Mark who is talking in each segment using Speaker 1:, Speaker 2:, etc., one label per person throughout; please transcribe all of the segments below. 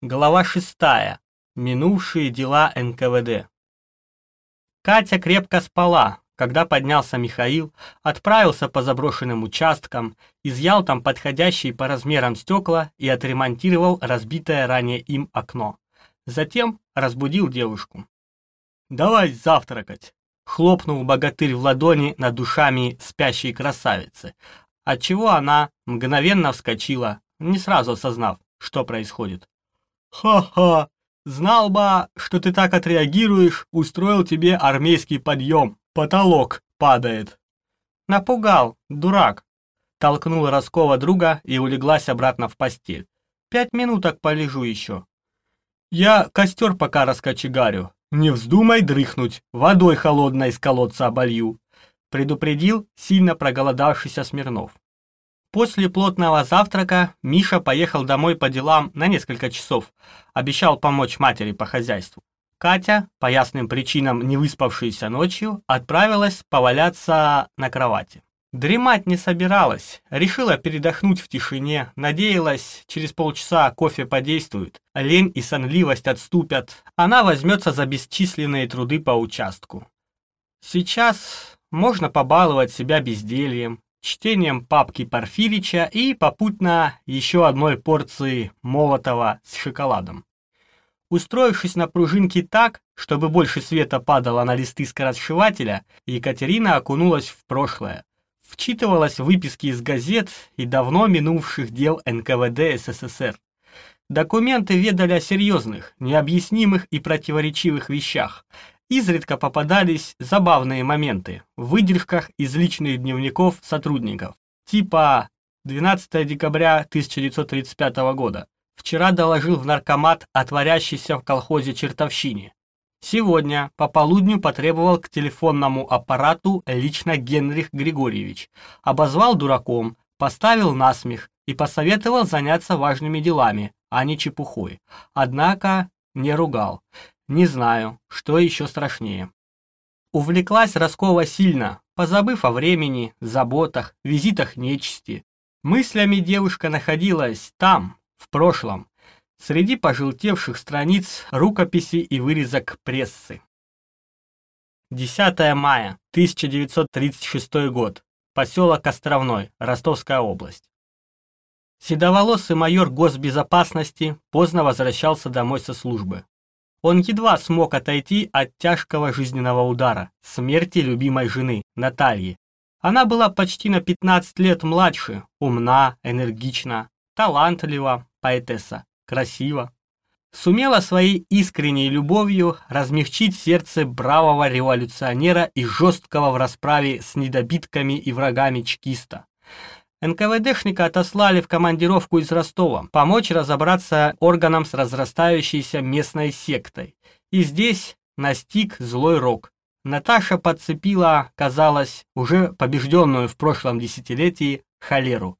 Speaker 1: Глава 6. Минувшие дела НКВД. Катя крепко спала, когда поднялся Михаил, отправился по заброшенным участкам, изъял там подходящие по размерам стекла и отремонтировал разбитое ранее им окно. Затем разбудил девушку. «Давай завтракать!» — хлопнул богатырь в ладони над душами спящей красавицы, отчего она мгновенно вскочила, не сразу осознав, что происходит. «Ха-ха! Знал бы, что ты так отреагируешь, устроил тебе армейский подъем. Потолок падает». «Напугал, дурак!» Толкнула Роскова друга и улеглась обратно в постель. «Пять минуток полежу еще». «Я костер пока раскочегарю. Не вздумай дрыхнуть, водой холодной из колодца оболью», предупредил сильно проголодавшийся Смирнов. После плотного завтрака Миша поехал домой по делам на несколько часов, обещал помочь матери по хозяйству. Катя, по ясным причинам не выспавшаяся ночью, отправилась поваляться на кровати. Дремать не собиралась, решила передохнуть в тишине, надеялась, через полчаса кофе подействует, лень и сонливость отступят, она возьмется за бесчисленные труды по участку. Сейчас можно побаловать себя бездельем, чтением папки Порфирича и попутно еще одной порции молотого с шоколадом. Устроившись на пружинке так, чтобы больше света падало на листы скоросшивателя, Екатерина окунулась в прошлое, вчитывалась в выписки из газет и давно минувших дел НКВД СССР. Документы ведали о серьезных, необъяснимых и противоречивых вещах, Изредка попадались забавные моменты в выдержках из личных дневников сотрудников, типа 12 декабря 1935 года. Вчера доложил в наркомат о творящейся в колхозе чертовщине. Сегодня по полудню потребовал к телефонному аппарату лично Генрих Григорьевич. Обозвал дураком, поставил насмех и посоветовал заняться важными делами, а не чепухой. Однако не ругал. Не знаю, что еще страшнее. Увлеклась Роскова сильно, позабыв о времени, заботах, визитах нечисти. Мыслями девушка находилась там, в прошлом, среди пожелтевших страниц рукописи и вырезок прессы. 10 мая 1936 год. Поселок Островной, Ростовская область. Седоволосый майор госбезопасности поздно возвращался домой со службы. Он едва смог отойти от тяжкого жизненного удара, смерти любимой жены, Натальи. Она была почти на 15 лет младше, умна, энергична, талантлива, поэтесса, красива. Сумела своей искренней любовью размягчить сердце бравого революционера и жесткого в расправе с недобитками и врагами чекиста. НКВДшника отослали в командировку из Ростова, помочь разобраться органам с разрастающейся местной сектой. И здесь настиг злой рок. Наташа подцепила, казалось, уже побежденную в прошлом десятилетии холеру.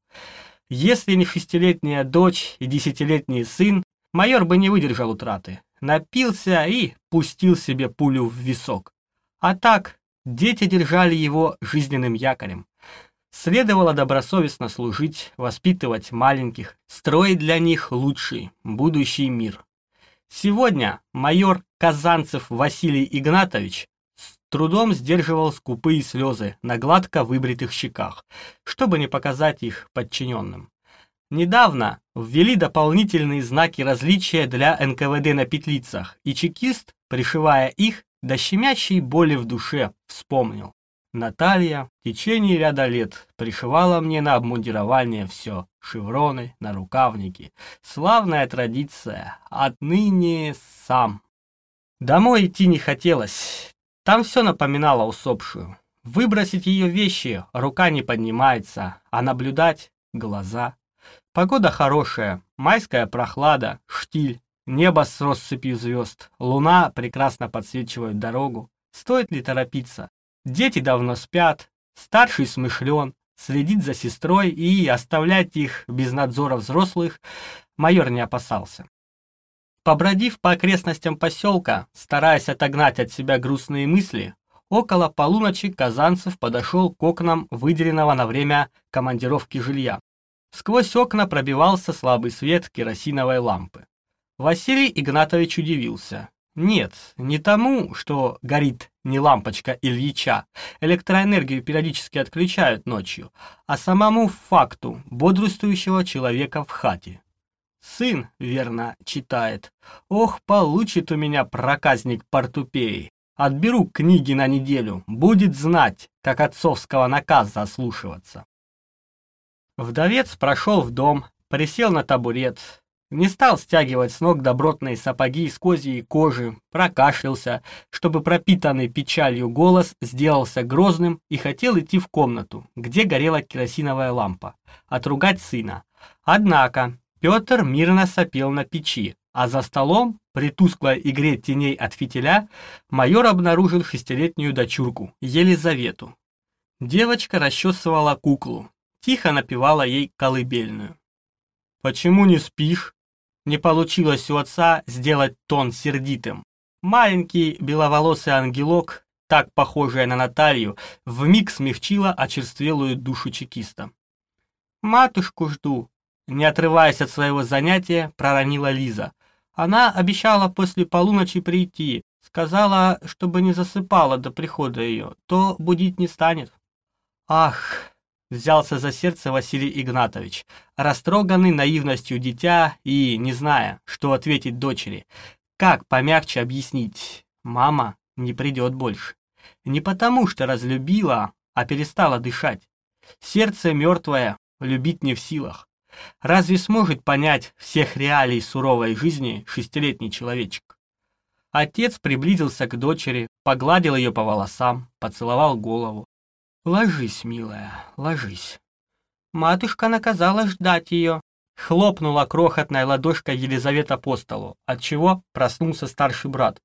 Speaker 1: Если не шестилетняя дочь и десятилетний сын, майор бы не выдержал утраты. Напился и пустил себе пулю в висок. А так, дети держали его жизненным якорем. Следовало добросовестно служить, воспитывать маленьких, строить для них лучший, будущий мир. Сегодня майор Казанцев Василий Игнатович с трудом сдерживал скупые слезы на гладко выбритых щеках, чтобы не показать их подчиненным. Недавно ввели дополнительные знаки различия для НКВД на петлицах, и чекист, пришивая их, до щемящей боли в душе, вспомнил. Наталья в течение ряда лет пришивала мне на обмундирование все. Шевроны, нарукавники. Славная традиция. Отныне сам. Домой идти не хотелось. Там все напоминало усопшую. Выбросить ее вещи рука не поднимается, а наблюдать — глаза. Погода хорошая, майская прохлада, штиль, небо с россыпью звезд, луна прекрасно подсвечивает дорогу. Стоит ли торопиться? Дети давно спят, старший смышлен, следит за сестрой и оставлять их без надзора взрослых майор не опасался. Побродив по окрестностям поселка, стараясь отогнать от себя грустные мысли, около полуночи Казанцев подошел к окнам выделенного на время командировки жилья. Сквозь окна пробивался слабый свет керосиновой лампы. Василий Игнатович удивился. Нет, не тому, что горит не лампочка Ильича, электроэнергию периодически отключают ночью, а самому факту бодрствующего человека в хате. Сын, верно, читает. Ох, получит у меня проказник портупеи. Отберу книги на неделю, будет знать, как отцовского наказа ослушиваться. Вдовец прошел в дом, присел на табурет, не стал стягивать с ног добротные сапоги из козьей кожи, прокашлялся, чтобы пропитанный печалью голос сделался грозным и хотел идти в комнату, где горела керосиновая лампа, отругать сына. Однако Петр мирно сопел на печи, а за столом, при тусклой игре теней от фитиля, майор обнаружил шестилетнюю дочурку, Елизавету. Девочка расчесывала куклу, тихо напевала ей колыбельную. «Почему не спишь?» Не получилось у отца сделать тон сердитым. Маленький беловолосый ангелок, так похожий на Наталью, вмиг смягчила очерствелую душу чекиста. «Матушку жду», — не отрываясь от своего занятия, проронила Лиза. Она обещала после полуночи прийти, сказала, чтобы не засыпала до прихода ее, то будить не станет. «Ах!» Взялся за сердце Василий Игнатович, растроганный наивностью дитя и не зная, что ответить дочери. Как помягче объяснить? Мама не придет больше. Не потому, что разлюбила, а перестала дышать. Сердце мертвое, любить не в силах. Разве сможет понять всех реалий суровой жизни шестилетний человечек? Отец приблизился к дочери, погладил ее по волосам, поцеловал голову. «Ложись, милая, ложись». Матушка наказала ждать ее. Хлопнула крохотная ладошка Елизавета по столу, отчего проснулся старший брат.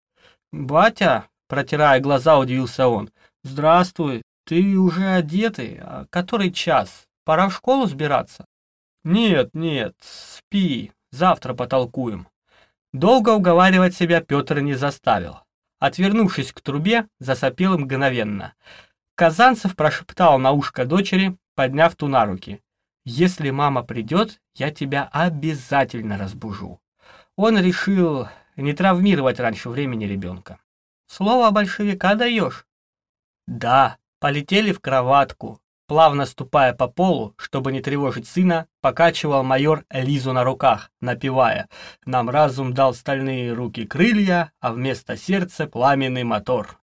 Speaker 1: «Батя», протирая глаза, удивился он, «Здравствуй, ты уже одетый? А который час? Пора в школу сбираться?» «Нет, нет, спи, завтра потолкуем». Долго уговаривать себя Петр не заставил. Отвернувшись к трубе, засопел мгновенно. Казанцев прошептал на ушко дочери, подняв ту на руки. «Если мама придет, я тебя обязательно разбужу». Он решил не травмировать раньше времени ребенка. «Слово большевика даешь?» «Да, полетели в кроватку». Плавно ступая по полу, чтобы не тревожить сына, покачивал майор Лизу на руках, напевая «Нам разум дал стальные руки крылья, а вместо сердца пламенный мотор».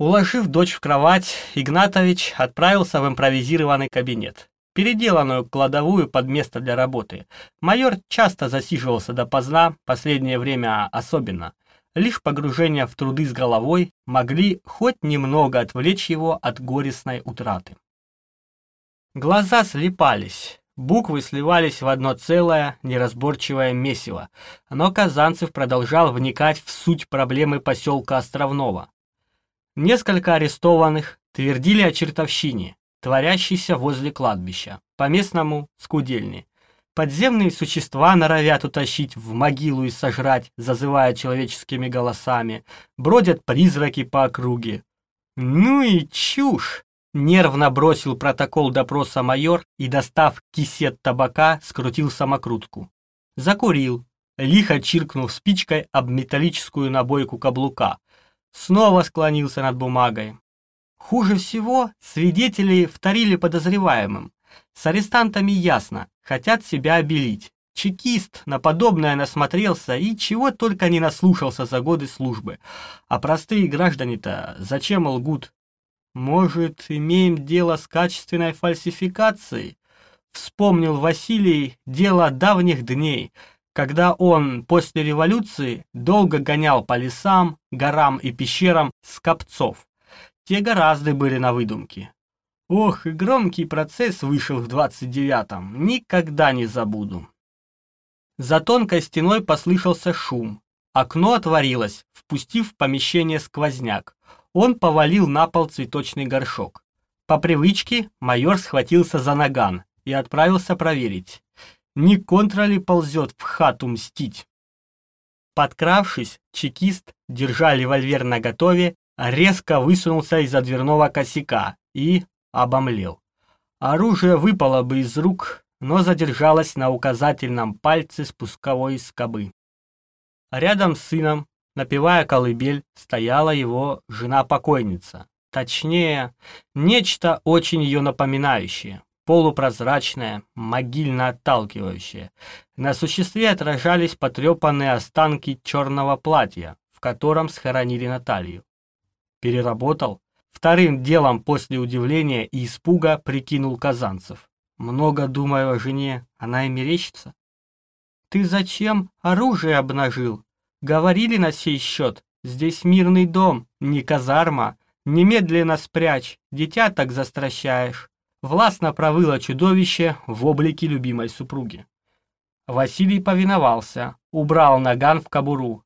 Speaker 1: Уложив дочь в кровать, Игнатович отправился в импровизированный кабинет, переделанную кладовую под место для работы. Майор часто засиживался допоздна, последнее время особенно. Лишь погружение в труды с головой могли хоть немного отвлечь его от горестной утраты. Глаза слепались, буквы сливались в одно целое, неразборчивое месиво, но Казанцев продолжал вникать в суть проблемы поселка Островного. Несколько арестованных твердили о чертовщине, творящейся возле кладбища, по-местному скудельни. Подземные существа норовят утащить в могилу и сожрать, зазывая человеческими голосами, бродят призраки по округе. Ну и чушь! Нервно бросил протокол допроса майор и, достав кисет табака, скрутил самокрутку. Закурил, лихо чиркнув спичкой об металлическую набойку каблука, снова склонился над бумагой. Хуже всего свидетели вторили подозреваемым. С арестантами ясно, хотят себя обелить. Чекист на подобное насмотрелся и чего только не наслушался за годы службы. А простые граждане-то зачем лгут? Может, имеем дело с качественной фальсификацией? Вспомнил Василий дело давних дней, когда он после революции долго гонял по лесам, горам и пещерам скопцов. Те гораздо были на выдумке. Ох, и громкий процесс вышел в 29-м, никогда не забуду. За тонкой стеной послышался шум. Окно отворилось, впустив в помещение сквозняк. Он повалил на пол цветочный горшок. По привычке майор схватился за наган и отправился проверить не контроли ползет в хату мстить. Подкравшись, чекист, держа револьвер наготове, резко высунулся из-за дверного косяка и обомлел. Оружие выпало бы из рук, но задержалось на указательном пальце спусковой скобы. рядом с сыном, напевая колыбель, стояла его жена-покойница. Точнее, нечто очень ее напоминающее, полупрозрачное, могильно отталкивающее. На существе отражались потрепанные останки черного платья, в котором схоронили Наталью. Переработал. Вторым делом после удивления и испуга прикинул Казанцев. Много думаю о жене, она и мерещится. Ты зачем оружие обнажил? Говорили на сей счет. Здесь мирный дом, не казарма. Немедленно спрячь, дитя так застращаешь. Властно провыло чудовище в облике любимой супруги. Василий повиновался, убрал наган в кобуру.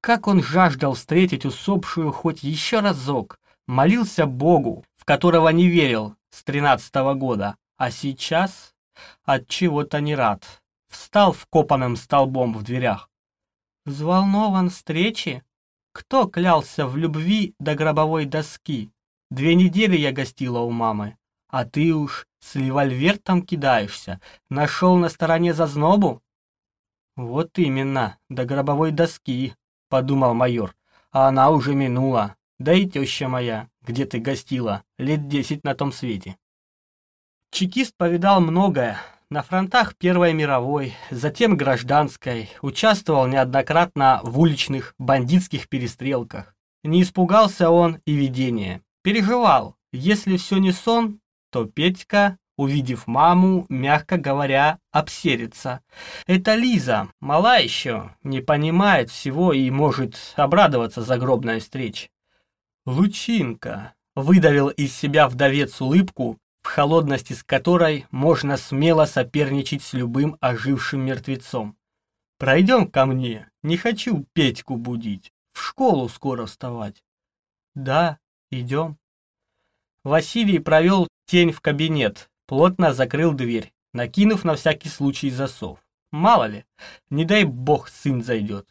Speaker 1: Как он жаждал встретить усопшую хоть еще разок, молился Богу, в которого не верил с тринадцатого года, а сейчас от чего-то не рад. Встал вкопанным столбом в дверях. Взволнован встречи? Кто клялся в любви до гробовой доски? Две недели я гостила у мамы, а ты уж с револьвертом кидаешься. Нашел на стороне зазнобу? Вот именно, до гробовой доски, подумал майор, а она уже минула. Да и теща моя, где ты гостила, лет десять на том свете. Чекист повидал многое. На фронтах Первой мировой, затем гражданской, участвовал неоднократно в уличных бандитских перестрелках. Не испугался он и видения. Переживал, если все не сон, то Петька, увидев маму, мягко говоря, обсерится. Это Лиза, мала еще, не понимает всего и может обрадоваться загробной встрече. «Лучинка!» — выдавил из себя вдовец улыбку, в холодности с которой можно смело соперничать с любым ожившим мертвецом. «Пройдем ко мне, не хочу Петьку будить, в школу скоро вставать». «Да, идем». Василий провел тень в кабинет, плотно закрыл дверь, накинув на всякий случай засов. Мало ли, не дай бог сын зайдет.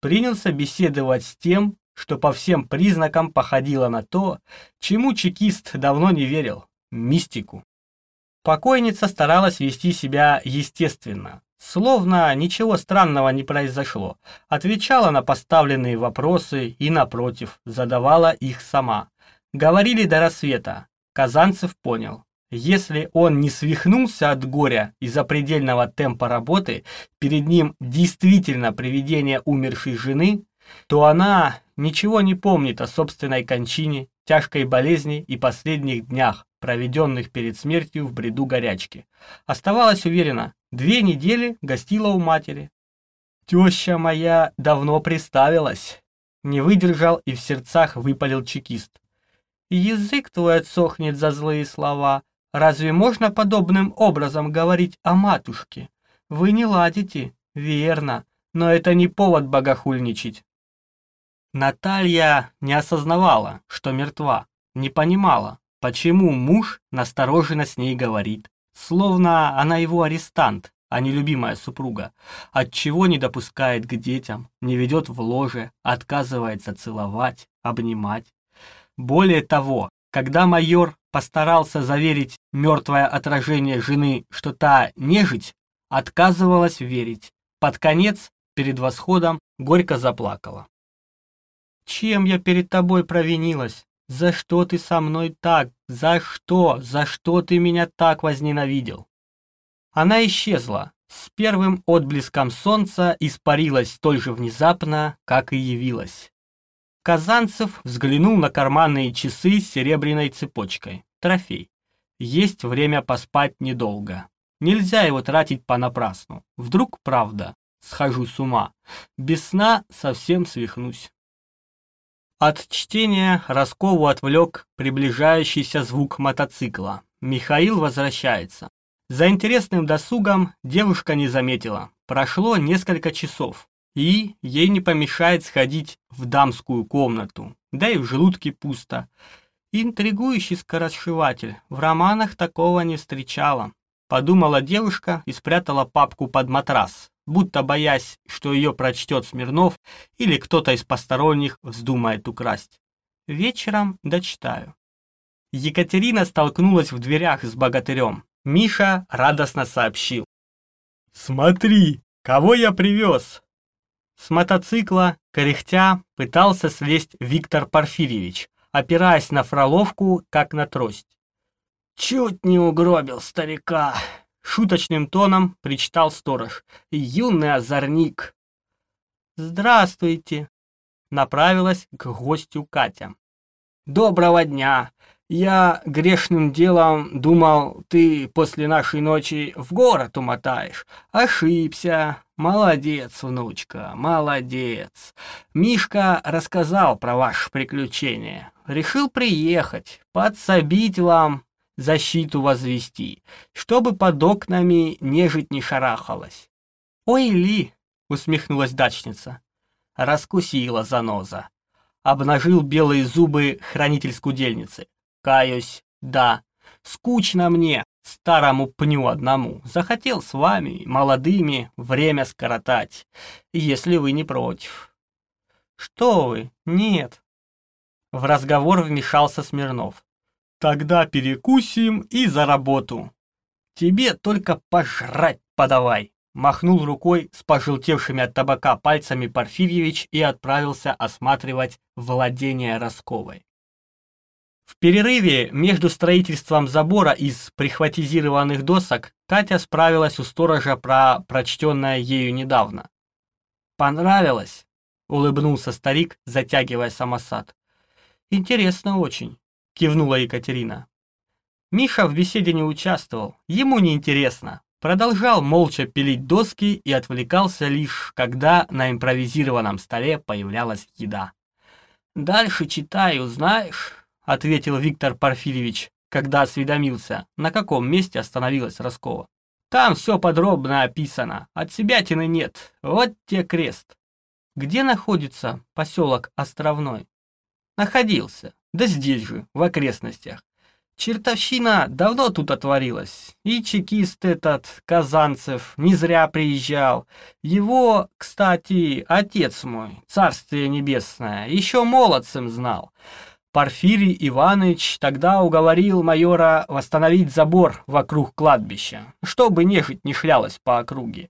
Speaker 1: Принялся беседовать с тем, что по всем признакам походило на то, чему чекист давно не верил мистику. Покойница старалась вести себя естественно, словно ничего странного не произошло, отвечала на поставленные вопросы и, напротив, задавала их сама. Говорили до рассвета. Казанцев понял. Если он не свихнулся от горя из-за предельного темпа работы, перед ним действительно привидение умершей жены, то она ничего не помнит о собственной кончине, тяжкой болезни и последних днях, проведенных перед смертью в бреду горячки. Оставалась уверена, две недели гостила у матери. «Теща моя давно приставилась», — не выдержал и в сердцах выпалил чекист. «Язык твой отсохнет за злые слова. Разве можно подобным образом говорить о матушке? Вы не ладите, верно, но это не повод богохульничать. Наталья не осознавала, что мертва, не понимала, почему муж настороженно с ней говорит, словно она его арестант, а не любимая супруга, отчего не допускает к детям, не ведет в ложе, отказывается целовать, обнимать. Более того, когда майор постарался заверить мертвое отражение жены, что та нежить, отказывалась верить. Под конец, перед восходом, горько заплакала. Чем я перед тобой провинилась? За что ты со мной так? За что? За что ты меня так возненавидел? Она исчезла. С первым отблеском солнца испарилась столь же внезапно, как и явилась. Казанцев взглянул на карманные часы с серебряной цепочкой. Трофей. Есть время поспать недолго. Нельзя его тратить понапрасну. Вдруг правда. Схожу с ума. Без сна совсем свихнусь. От чтения Роскову отвлек приближающийся звук мотоцикла. Михаил возвращается. За интересным досугом девушка не заметила. Прошло несколько часов, и ей не помешает сходить в дамскую комнату, да и в желудке пусто. Интригующий скоросшиватель, в романах такого не встречала. Подумала девушка и спрятала папку под матрас, будто боясь, что ее прочтет Смирнов или кто-то из посторонних вздумает украсть. Вечером дочитаю. Екатерина столкнулась в дверях с богатырем. Миша радостно сообщил. «Смотри, кого я привез!» С мотоцикла, кряхтя, пытался слезть Виктор Порфирьевич, опираясь на фроловку, как на трость. «Чуть не угробил старика!» Шуточным тоном причитал сторож. «Юный озорник!» «Здравствуйте!» Направилась к гостю Катя. «Доброго дня! Я грешным делом думал, ты после нашей ночи в город умотаешь. Ошибся. Молодец, внучка, молодец. Мишка рассказал про ваше приключение. Решил приехать, подсобить вам, защиту возвести, чтобы под окнами нежить не шарахалась. Ой, Ли, усмехнулась дачница. Раскусила заноза. Обнажил белые зубы хранитель скудельницы. Каюсь, да. Скучно мне, старому пню одному. Захотел с вами, молодыми, время скоротать, если вы не против. Что вы? Нет. В разговор вмешался Смирнов. Тогда перекусим и за работу. Тебе только пожрать подавай. Махнул рукой с пожелтевшими от табака пальцами Порфирьевич и отправился осматривать владение Росковой. В перерыве между строительством забора из прихватизированных досок Катя справилась у сторожа про прочтенное ею недавно. «Понравилось?» — улыбнулся старик, затягивая самосад. «Интересно очень», — кивнула Екатерина. Миша в беседе не участвовал, ему не интересно. Продолжал молча пилить доски и отвлекался лишь, когда на импровизированном столе появлялась еда. «Дальше читаю, знаешь?» Ответил Виктор Порфирьевич, когда осведомился, на каком месте остановилась Роскова. Там все подробно описано, от себя тины нет, вот те крест. Где находится поселок Островной? Находился, да здесь же, в окрестностях. Чертовщина давно тут отворилась, и чекист этот, Казанцев, не зря приезжал. Его, кстати, отец мой, царствие небесное, еще молодцем знал. Порфирий Иванович тогда уговорил майора восстановить забор вокруг кладбища, чтобы нежить не шлялась по округе.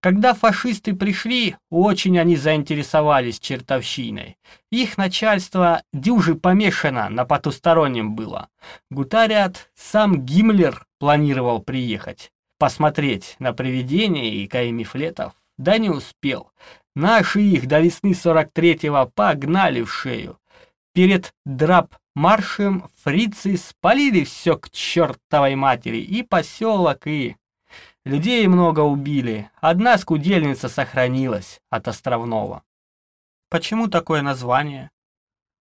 Speaker 1: Когда фашисты пришли, очень они заинтересовались чертовщиной. Их начальство дюжи помешано на потустороннем было. Гутарят, сам Гиммлер планировал приехать, посмотреть на привидения и каемифлетов, да не успел. Наши их до весны 43-го погнали в шею. Перед драп-маршем фрицы спалили все к чертовой матери, и поселок, и... Людей много убили, одна скудельница сохранилась от островного. Почему такое название?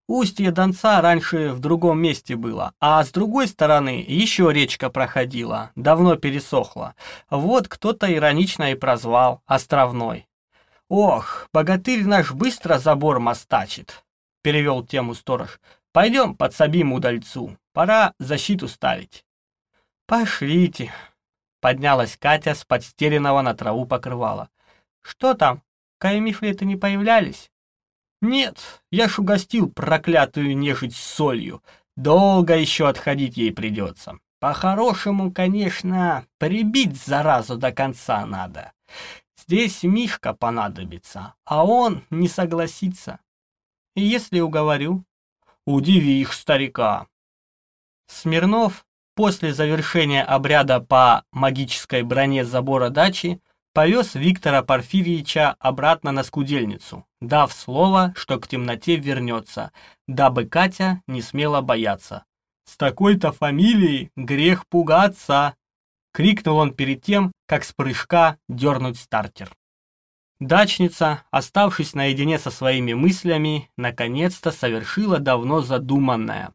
Speaker 1: Устье Донца раньше в другом месте было, а с другой стороны еще речка проходила, давно пересохла. Вот кто-то иронично и прозвал Островной. Ох, богатырь наш быстро забор мостачит перевел тему сторож. Пойдем подсобим удальцу. Пора защиту ставить. Пошлите. Поднялась Катя с подстеленного на траву покрывала. Что там? Каймифлеты не появлялись? Нет, я ж угостил проклятую нежить солью. Долго еще отходить ей придется. По-хорошему, конечно, прибить заразу до конца надо. Здесь Мишка понадобится, а он не согласится. Если уговорю, удиви их старика. Смирнов после завершения обряда по магической броне забора дачи повез Виктора Порфирьевича обратно на скудельницу, дав слово, что к темноте вернется, дабы Катя не смела бояться. «С такой-то фамилией грех пугаться!» — крикнул он перед тем, как с прыжка дернуть стартер. Дачница, оставшись наедине со своими мыслями, наконец-то совершила давно задуманное.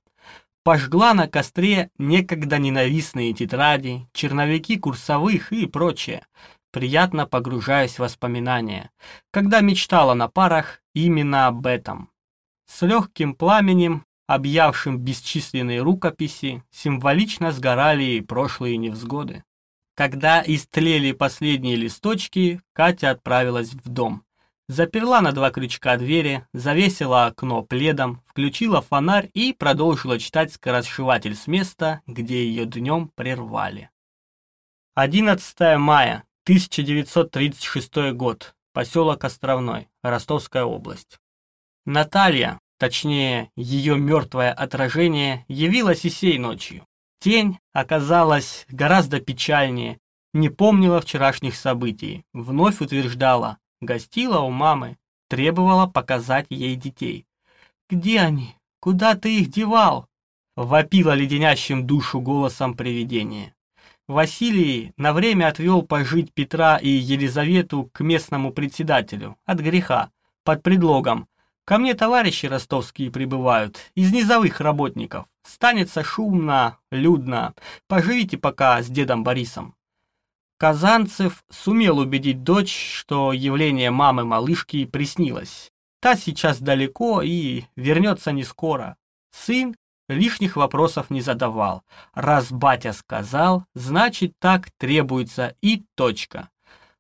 Speaker 1: Пожгла на костре некогда ненавистные тетради, черновики курсовых и прочее, приятно погружаясь в воспоминания, когда мечтала на парах именно об этом. С легким пламенем, объявшим бесчисленные рукописи, символично сгорали прошлые невзгоды. Когда истлели последние листочки, Катя отправилась в дом. Заперла на два крючка двери, завесила окно пледом, включила фонарь и продолжила читать скоросшиватель с места, где ее днем прервали. 11 мая, 1936 год. поселок Островной, Ростовская область. Наталья, точнее, ее мертвое отражение, явилась и сей ночью. Тень оказалась гораздо печальнее, не помнила вчерашних событий, вновь утверждала, гостила у мамы, требовала показать ей детей. «Где они? Куда ты их девал?» вопила леденящим душу голосом привидение. Василий на время отвел пожить Петра и Елизавету к местному председателю от греха под предлогом «Ко мне товарищи ростовские прибывают, из низовых работников. Станется шумно, людно. Поживите пока с дедом Борисом». Казанцев сумел убедить дочь, что явление мамы-малышки приснилось. Та сейчас далеко и вернется не скоро. Сын лишних вопросов не задавал. Раз батя сказал, значит так требуется и точка.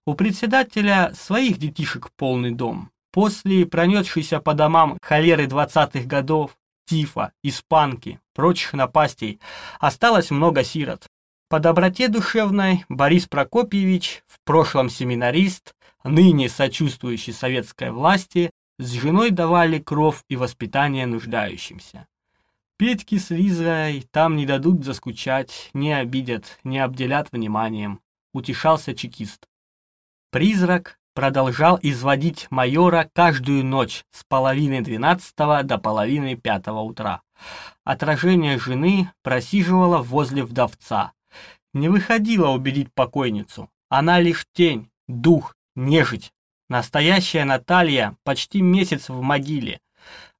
Speaker 1: У председателя своих детишек полный дом. После пронесшейся по домам холеры двадцатых годов, тифа, испанки, прочих напастей, осталось много сирот. По доброте душевной Борис Прокопьевич, в прошлом семинарист, ныне сочувствующий советской власти, с женой давали кров и воспитание нуждающимся. Петьки с Лизой там не дадут заскучать, не обидят, не обделят вниманием, утешался чекист. Призрак продолжал изводить майора каждую ночь с половины двенадцатого до половины пятого утра. Отражение жены просиживало возле вдовца. Не выходило убедить покойницу. Она лишь тень, дух, нежить. Настоящая Наталья почти месяц в могиле.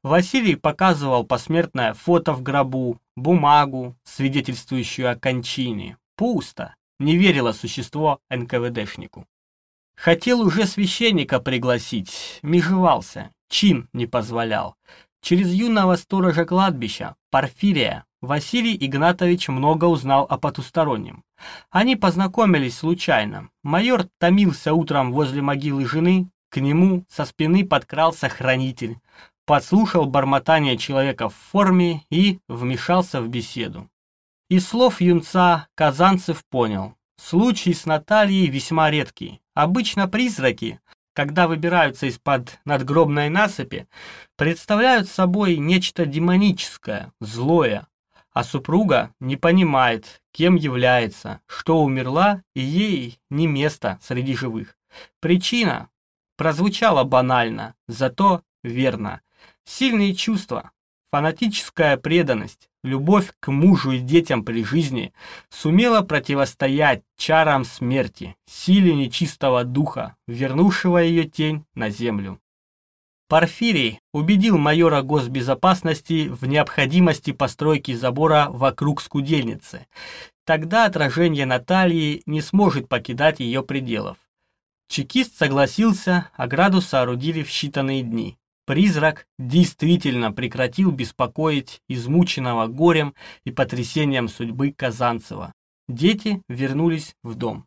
Speaker 1: Василий показывал посмертное фото в гробу, бумагу, свидетельствующую о кончине. Пусто. Не верило существо НКВДшнику. Хотел уже священника пригласить, межевался, чин не позволял. Через юного сторожа кладбища, Порфирия, Василий Игнатович много узнал о потустороннем. Они познакомились случайно. Майор томился утром возле могилы жены, к нему со спины подкрался хранитель, подслушал бормотание человека в форме и вмешался в беседу. Из слов юнца Казанцев понял, случай с Натальей весьма редкий. Обычно призраки, когда выбираются из-под надгробной насыпи, представляют собой нечто демоническое, злое, а супруга не понимает, кем является, что умерла, и ей не место среди живых. Причина прозвучала банально, зато верно. Сильные чувства, фанатическая преданность, любовь к мужу и детям при жизни сумела противостоять чарам смерти, силе нечистого духа, вернувшего ее тень на землю. Порфирий убедил майора госбезопасности в необходимости постройки забора вокруг скудельницы. Тогда отражение Натальи не сможет покидать ее пределов. Чекист согласился, ограду соорудили в считанные дни. Призрак действительно прекратил беспокоить измученного горем и потрясением судьбы Казанцева. Дети вернулись в дом.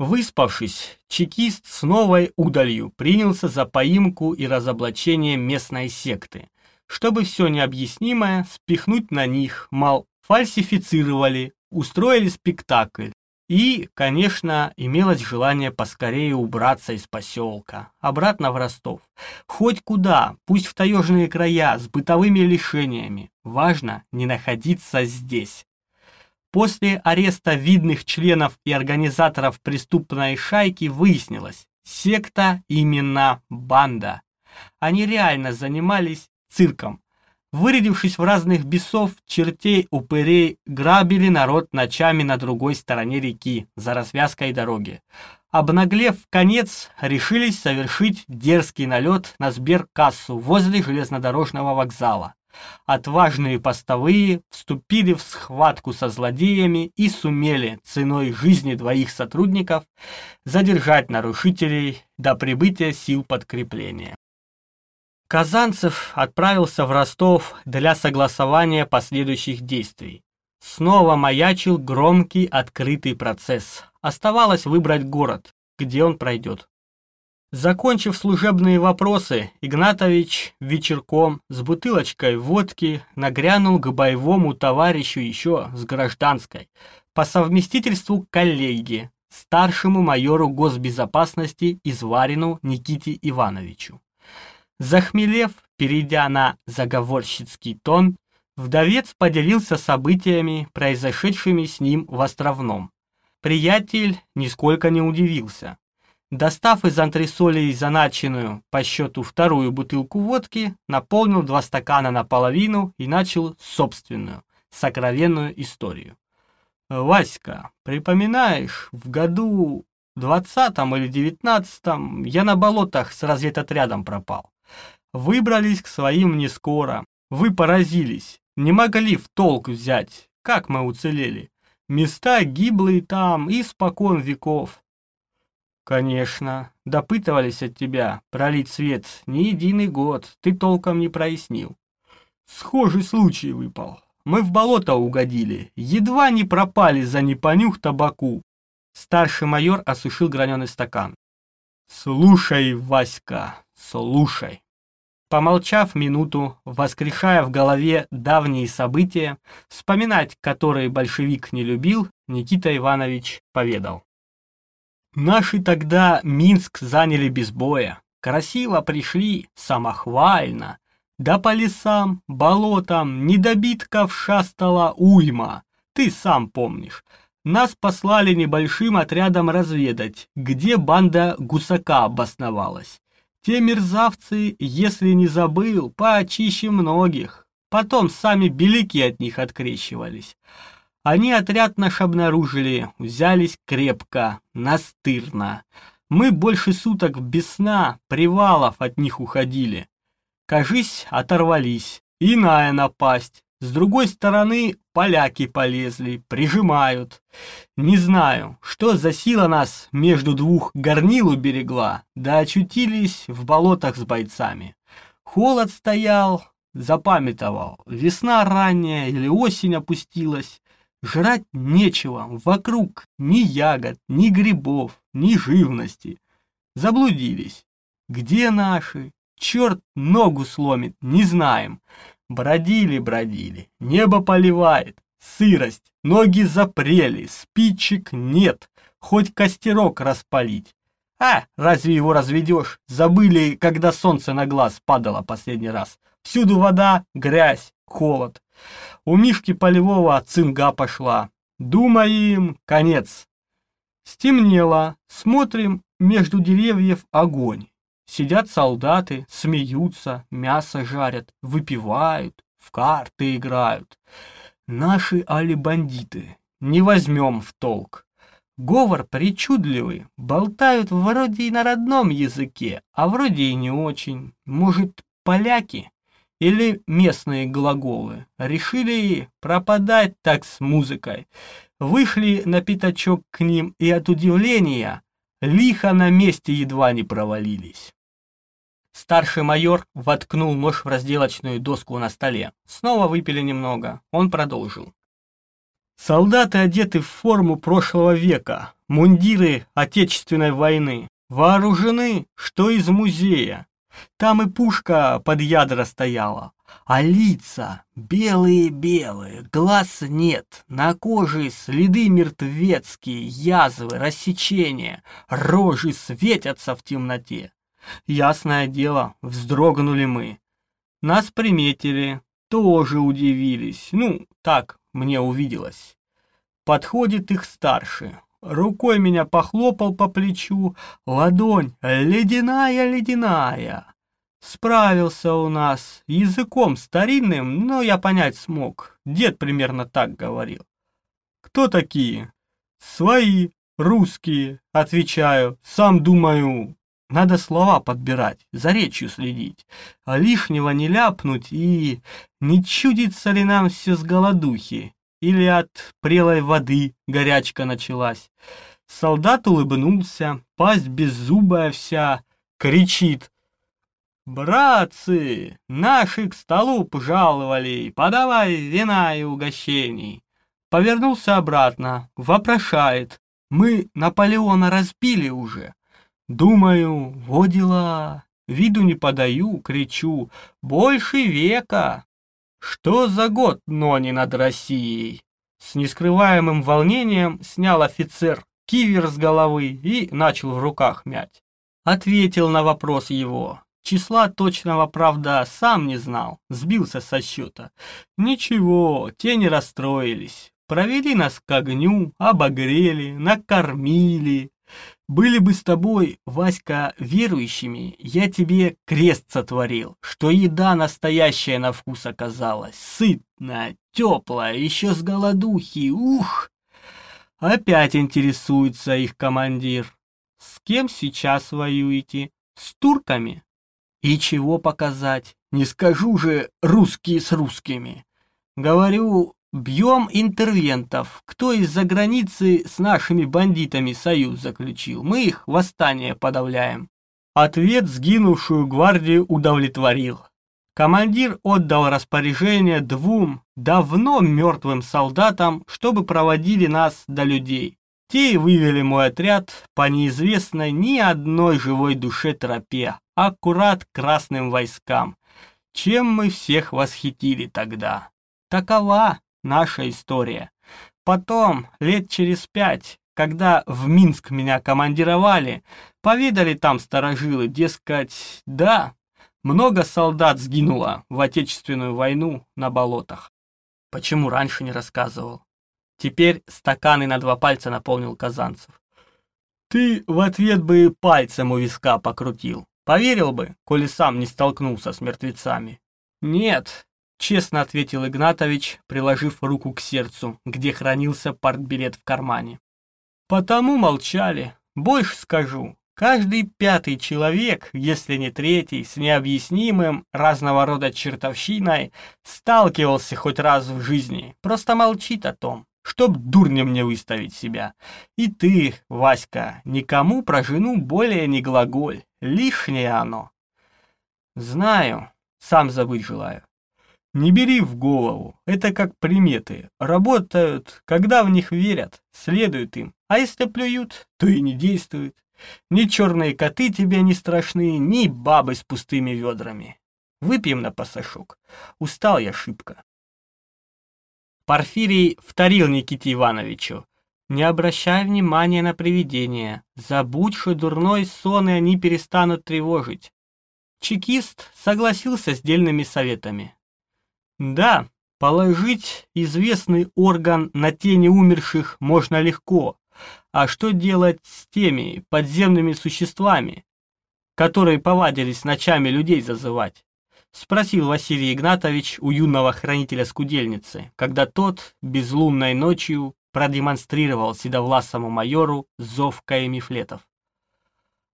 Speaker 1: Выспавшись, чекист с новой удалью принялся за поимку и разоблачение местной секты, чтобы все необъяснимое спихнуть на них, мол, фальсифицировали, устроили спектакль, и, конечно, имелось желание поскорее убраться из поселка, обратно в Ростов. Хоть куда, пусть в таежные края, с бытовыми лишениями. Важно не находиться здесь. После ареста видных членов и организаторов преступной шайки выяснилось, секта именно банда. Они реально занимались цирком, Вырядившись в разных бесов, чертей, упырей, грабили народ ночами на другой стороне реки, за развязкой дороги. Обнаглев в конец, решились совершить дерзкий налет на сберкассу возле железнодорожного вокзала. Отважные постовые вступили в схватку со злодеями и сумели ценой жизни двоих сотрудников задержать нарушителей до прибытия сил подкрепления. Казанцев отправился в Ростов для согласования последующих действий. Снова маячил громкий открытый процесс. Оставалось выбрать город, где он пройдет. Закончив служебные вопросы, Игнатович вечерком с бутылочкой водки нагрянул к боевому товарищу еще с гражданской, по совместительству коллеги, старшему майору госбезопасности Изварину Никите Ивановичу. Захмелев, перейдя на заговорщицкий тон, вдовец поделился событиями, произошедшими с ним в Островном. Приятель нисколько не удивился. Достав из антресолей заначенную по счету вторую бутылку водки, наполнил два стакана наполовину и начал собственную, сокровенную историю. «Васька, припоминаешь, в году двадцатом или девятнадцатом я на болотах с разведотрядом пропал. Выбрались к своим не скоро. Вы поразились, не могли в толк взять, как мы уцелели. Места гиблые там, испокон веков. Конечно, допытывались от тебя, пролить свет, не единый год, ты толком не прояснил. Схожий случай выпал. Мы в болото угодили, едва не пропали за непонюх табаку. Старший майор осушил граненый стакан. Слушай, Васька, слушай. Помолчав минуту, воскрешая в голове давние события, вспоминать которые большевик не любил, Никита Иванович поведал. Наши тогда Минск заняли без боя. Красиво пришли, самохвально. Да по лесам, болотам, недобитков шастала уйма. Ты сам помнишь. Нас послали небольшим отрядом разведать, где банда гусака обосновалась. Те мерзавцы, если не забыл, поочище многих. Потом сами белики от них открещивались. Они отряд наш обнаружили, взялись крепко, настырно. Мы больше суток без сна, привалов от них уходили. Кажись, оторвались. Иная напасть. С другой стороны, поляки полезли, прижимают. Не знаю, что за сила нас между двух горнил уберегла, да очутились в болотах с бойцами. Холод стоял, запамятовал, весна ранняя или осень опустилась. Жрать нечего, вокруг ни ягод, ни грибов, ни живности. Заблудились. Где наши? Черт ногу сломит, не знаем. Бродили-бродили, небо поливает, сырость, ноги запрели, спичек нет, хоть костерок распалить. А, разве его разведешь? Забыли, когда солнце на глаз падало последний раз. Всюду вода, грязь, холод. У Мишки Полевого цинга пошла. Думаем, конец. Стемнело, смотрим, между деревьев огонь. Сидят солдаты, смеются, мясо жарят, выпивают, в карты играют. Наши али-бандиты, не возьмем в толк. Говор причудливый, болтают вроде и на родном языке, а вроде и не очень. Может, поляки? или местные глаголы, решили пропадать так с музыкой. Вышли на пятачок к ним и от удивления лихо на месте едва не провалились. Старший майор воткнул нож в разделочную доску на столе. Снова выпили немного. Он продолжил. Солдаты одеты в форму прошлого века, мундиры Отечественной войны, вооружены, что из музея, там и пушка под ядра стояла. А лица белые-белые, глаз нет, на коже следы мертвецкие, язвы, рассечения, рожи светятся в темноте. Ясное дело, вздрогнули мы. Нас приметили, тоже удивились, ну, так мне увиделось. Подходит их старший, рукой меня похлопал по плечу, ладонь ледяная-ледяная. Справился у нас, языком старинным, но я понять смог. Дед примерно так говорил. Кто такие? Свои, русские, отвечаю. Сам думаю, надо слова подбирать, за речью следить, а лишнего не ляпнуть и не чудится ли нам все с голодухи или от прелой воды горячка началась. Солдат улыбнулся, пасть беззубая вся, кричит. «Братцы, наши к столу пожаловали, подавай вина и угощений!» Повернулся обратно, вопрошает. «Мы Наполеона разбили уже!» Думаю, во дела, виду не подаю, кричу. «Больше века!» Что за год, но не над Россией? С нескрываемым волнением снял офицер кивер с головы и начал в руках мять. Ответил на вопрос его. Числа точного, правда, сам не знал, сбился со счета. Ничего, те не расстроились. Провели нас к огню, обогрели, накормили. Были бы с тобой, Васька, верующими, я тебе крест сотворил, что еда настоящая на вкус оказалась, сытная, теплая, еще с голодухи, ух! Опять интересуется их командир. С кем сейчас воюете? С турками? И чего показать? Не скажу же русские с русскими. Говорю, бьем интервентов. Кто из-за границы с нашими бандитами союз заключил? Мы их восстание подавляем. Ответ сгинувшую гвардию удовлетворил. Командир отдал распоряжение двум давно мертвым солдатам, чтобы проводили нас до людей. Те вывели мой отряд по неизвестной ни одной живой душе тропе, аккурат красным войскам. Чем мы всех восхитили тогда? Такова наша история. Потом, лет через пять, когда в Минск меня командировали, повидали там старожилы, дескать, да, много солдат сгинуло в Отечественную войну на болотах. Почему раньше не рассказывал? Теперь стаканы на два пальца наполнил Казанцев. Ты в ответ бы пальцем у виска покрутил. Поверил бы, коли сам не столкнулся с мертвецами. Нет, честно ответил Игнатович, приложив руку к сердцу, где хранился партбилет в кармане. Потому молчали. Больше скажу, Каждый пятый человек, если не третий, с необъяснимым разного рода чертовщиной сталкивался хоть раз в жизни, просто молчит о том, чтоб дурнем не выставить себя. И ты, Васька, никому про жену более не глаголь, лишнее оно. Знаю, сам забыть желаю. Не бери в голову, это как приметы, работают, когда в них верят, следуют им, а если плюют, то и не действуют. Ни черные коты тебе не страшны, ни бабы с пустыми ведрами. Выпьем на пасашок. Устал я шибко. Порфирий вторил Никите Ивановичу. Не обращай внимания на привидения. Забудь, что дурной сон, и они перестанут тревожить. Чекист согласился с дельными советами. Да, положить известный орган на тени умерших можно легко, а что делать с теми подземными существами, которые повадились ночами людей зазывать? Спросил Василий Игнатович у юного хранителя скудельницы, когда тот безлунной ночью продемонстрировал седовласому майору зов каемифлетов.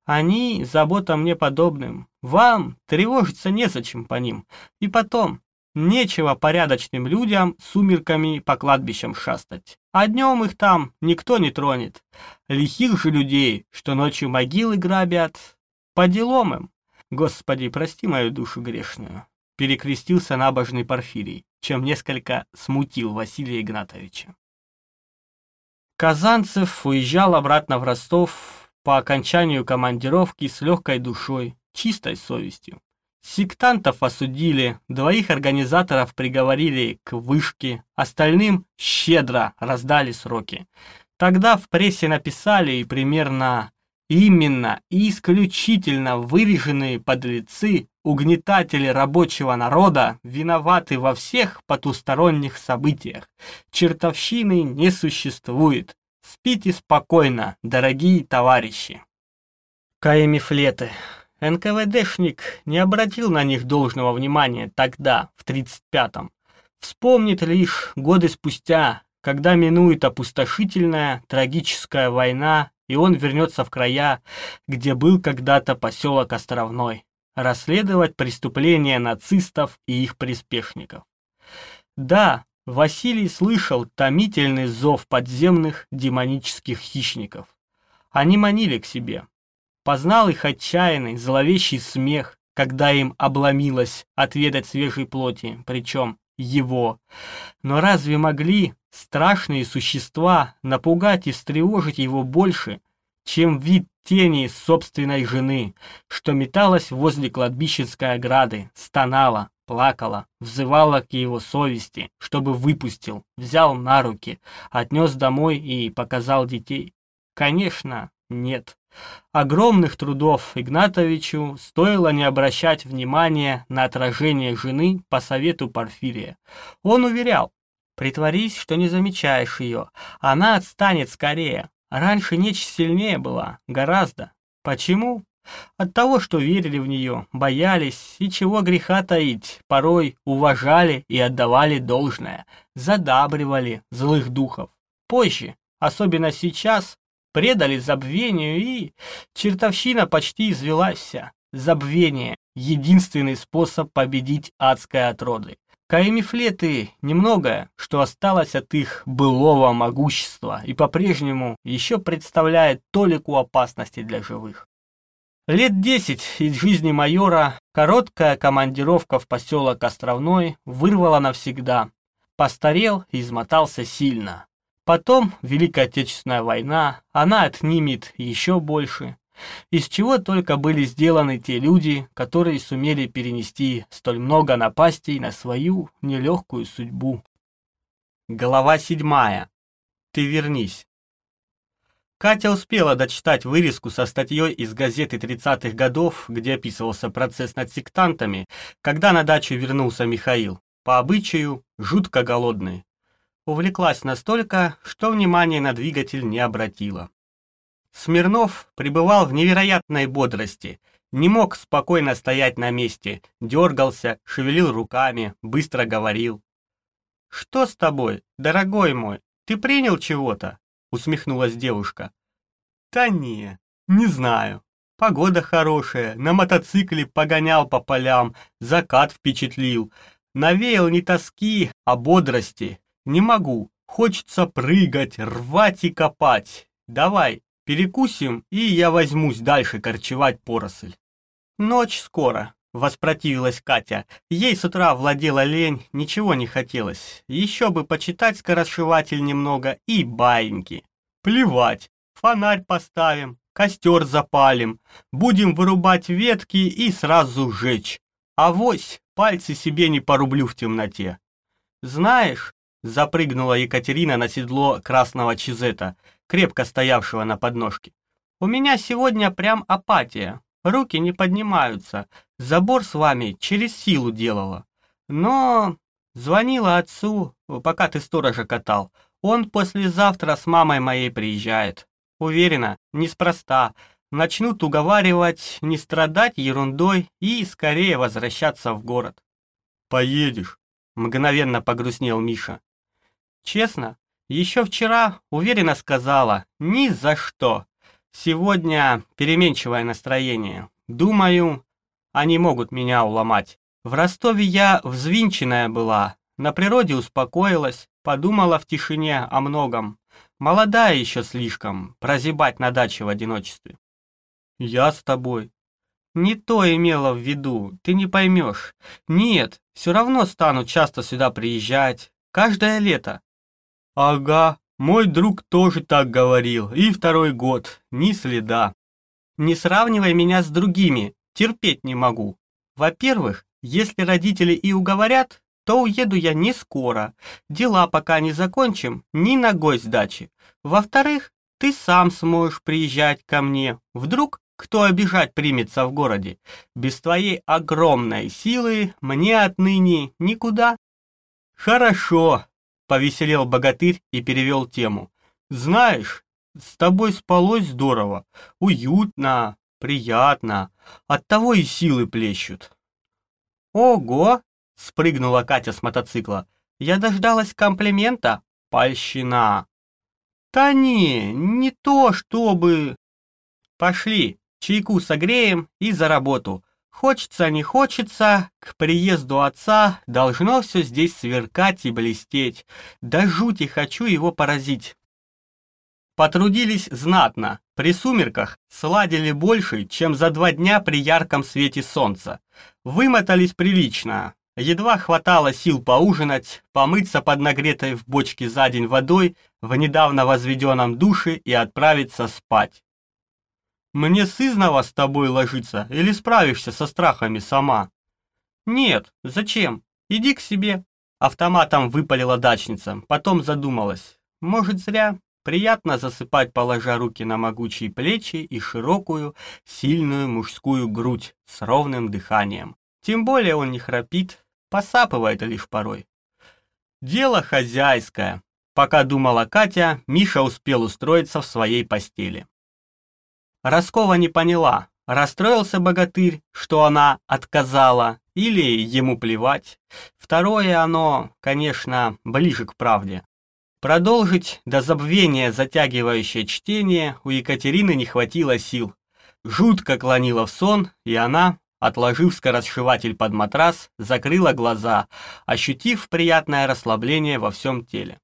Speaker 1: Они забота мне подобным. Вам тревожиться незачем по ним. И потом, Нечего порядочным людям сумерками по кладбищам шастать. А днем их там никто не тронет. Лихих же людей, что ночью могилы грабят, по делам им. Господи, прости мою душу грешную. Перекрестился набожный Порфирий, чем несколько смутил Василия Игнатовича. Казанцев уезжал обратно в Ростов по окончанию командировки с легкой душой, чистой совестью. Сектантов осудили, двоих организаторов приговорили к вышке, остальным щедро раздали сроки. Тогда в прессе написали и примерно именно и исключительно выреженные подлецы, угнетатели рабочего народа, виноваты во всех потусторонних событиях. Чертовщины не существует. Спите спокойно, дорогие товарищи. Каемифлеты. НКВДшник не обратил на них должного внимания тогда, в 35-м. Вспомнит лишь годы спустя, когда минует опустошительная, трагическая война, и он вернется в края, где был когда-то поселок Островной, расследовать преступления нацистов и их приспешников. Да, Василий слышал томительный зов подземных демонических хищников. Они манили к себе, Познал их отчаянный, зловещий смех, когда им обломилось отведать свежей плоти, причем его. Но разве могли страшные существа напугать и встревожить его больше, чем вид тени собственной жены, что металась возле кладбищенской ограды, стонала, плакала, взывала к его совести, чтобы выпустил, взял на руки, отнес домой и показал детей. Конечно, нет. Огромных трудов Игнатовичу стоило не обращать внимания на отражение жены по совету Порфирия. Он уверял, притворись, что не замечаешь ее, она отстанет скорее. Раньше нечисть сильнее была, гораздо. Почему? От того, что верили в нее, боялись и чего греха таить, порой уважали и отдавали должное, задабривали злых духов. Позже, особенно сейчас, предали забвению и... Чертовщина почти извелась. Забвение — единственный способ победить адское отроды. Каэмифлеты немногое, что осталось от их былого могущества и по-прежнему еще представляет толику опасности для живых. Лет десять из жизни майора короткая командировка в поселок Островной вырвала навсегда. Постарел и измотался сильно. Потом Великая Отечественная война, она отнимет еще больше. Из чего только были сделаны те люди, которые сумели перенести столь много напастей на свою нелегкую судьбу. Глава седьмая. Ты вернись. Катя успела дочитать вырезку со статьей из газеты 30-х годов, где описывался процесс над сектантами, когда на дачу вернулся Михаил, по обычаю, жутко голодный. Увлеклась настолько, что внимание на двигатель не обратила. Смирнов пребывал в невероятной бодрости, не мог спокойно стоять на месте, дергался, шевелил руками, быстро говорил. «Что с тобой, дорогой мой, ты принял чего-то?» усмехнулась девушка. «Да не, не знаю. Погода хорошая, на мотоцикле погонял по полям, закат впечатлил. Навеял не тоски, а бодрости. Не могу, хочется прыгать, рвать и копать. Давай, перекусим, и я возьмусь дальше корчевать поросль». «Ночь скоро», — воспротивилась Катя. Ей с утра владела лень, ничего не хотелось. Еще бы почитать скоросшиватель немного и баиньки. Плевать, фонарь поставим, костер запалим, будем вырубать ветки и сразу жечь. Авось, пальцы себе не порублю в темноте. Знаешь, запрыгнула Екатерина на седло красного чизета, крепко стоявшего на подножке. У меня сегодня прям апатия, руки не поднимаются, забор с вами через силу делала. Но звонила отцу, пока ты сторожа катал, он послезавтра с мамой моей приезжает. Уверена, неспроста. Начнут уговаривать, не страдать ерундой и скорее возвращаться в город. «Поедешь», — мгновенно погрустнел Миша. «Честно, еще вчера уверенно сказала, ни за что. Сегодня переменчивое настроение. Думаю, они могут меня уломать. В Ростове я взвинченная была, на природе успокоилась, подумала в тишине о многом. Молодая еще слишком, прозябать на даче в одиночестве. Я с тобой. Не то имела в виду, ты не поймешь. Нет, все равно стану часто сюда приезжать, каждое лето. Ага, мой друг тоже так говорил, и второй год, ни следа. Не сравнивай меня с другими, терпеть не могу. Во-первых, если родители и уговорят, то уеду я не скоро. Дела пока не закончим, ни ногой с дачи. Во-вторых, ты сам сможешь приезжать ко мне. Вдруг кто обижать примется в городе. Без твоей огромной силы мне отныне никуда. Хорошо, повеселел богатырь и перевел тему. Знаешь, с тобой спалось здорово, уютно, приятно, оттого и силы плещут. Ого, Спрыгнула Катя с мотоцикла. Я дождалась комплимента. Польщина. Да не, не то чтобы... Пошли, чайку согреем и за работу. Хочется, не хочется, к приезду отца должно все здесь сверкать и блестеть. Да жути хочу его поразить. Потрудились знатно. При сумерках сладили больше, чем за два дня при ярком свете солнца. Вымотались прилично, Едва хватало сил поужинать, помыться под нагретой в бочке за день водой в недавно возведенном душе и отправиться спать. «Мне сызново с тобой ложиться или справишься со страхами сама?» «Нет, зачем? Иди к себе». Автоматом выпалила дачница, потом задумалась. «Может, зря? приятно засыпать, положа руки на могучие плечи и широкую, сильную мужскую грудь с ровным дыханием. Тем более он не храпит, посапывает лишь порой. Дело хозяйское. Пока думала Катя, Миша успел устроиться в своей постели. Роскова не поняла, расстроился богатырь, что она отказала, или ему плевать. Второе оно, конечно, ближе к правде. Продолжить до забвения затягивающее чтение у Екатерины не хватило сил. Жутко клонила в сон, и она, отложив скоросшиватель под матрас, закрыла глаза, ощутив приятное расслабление во всем теле.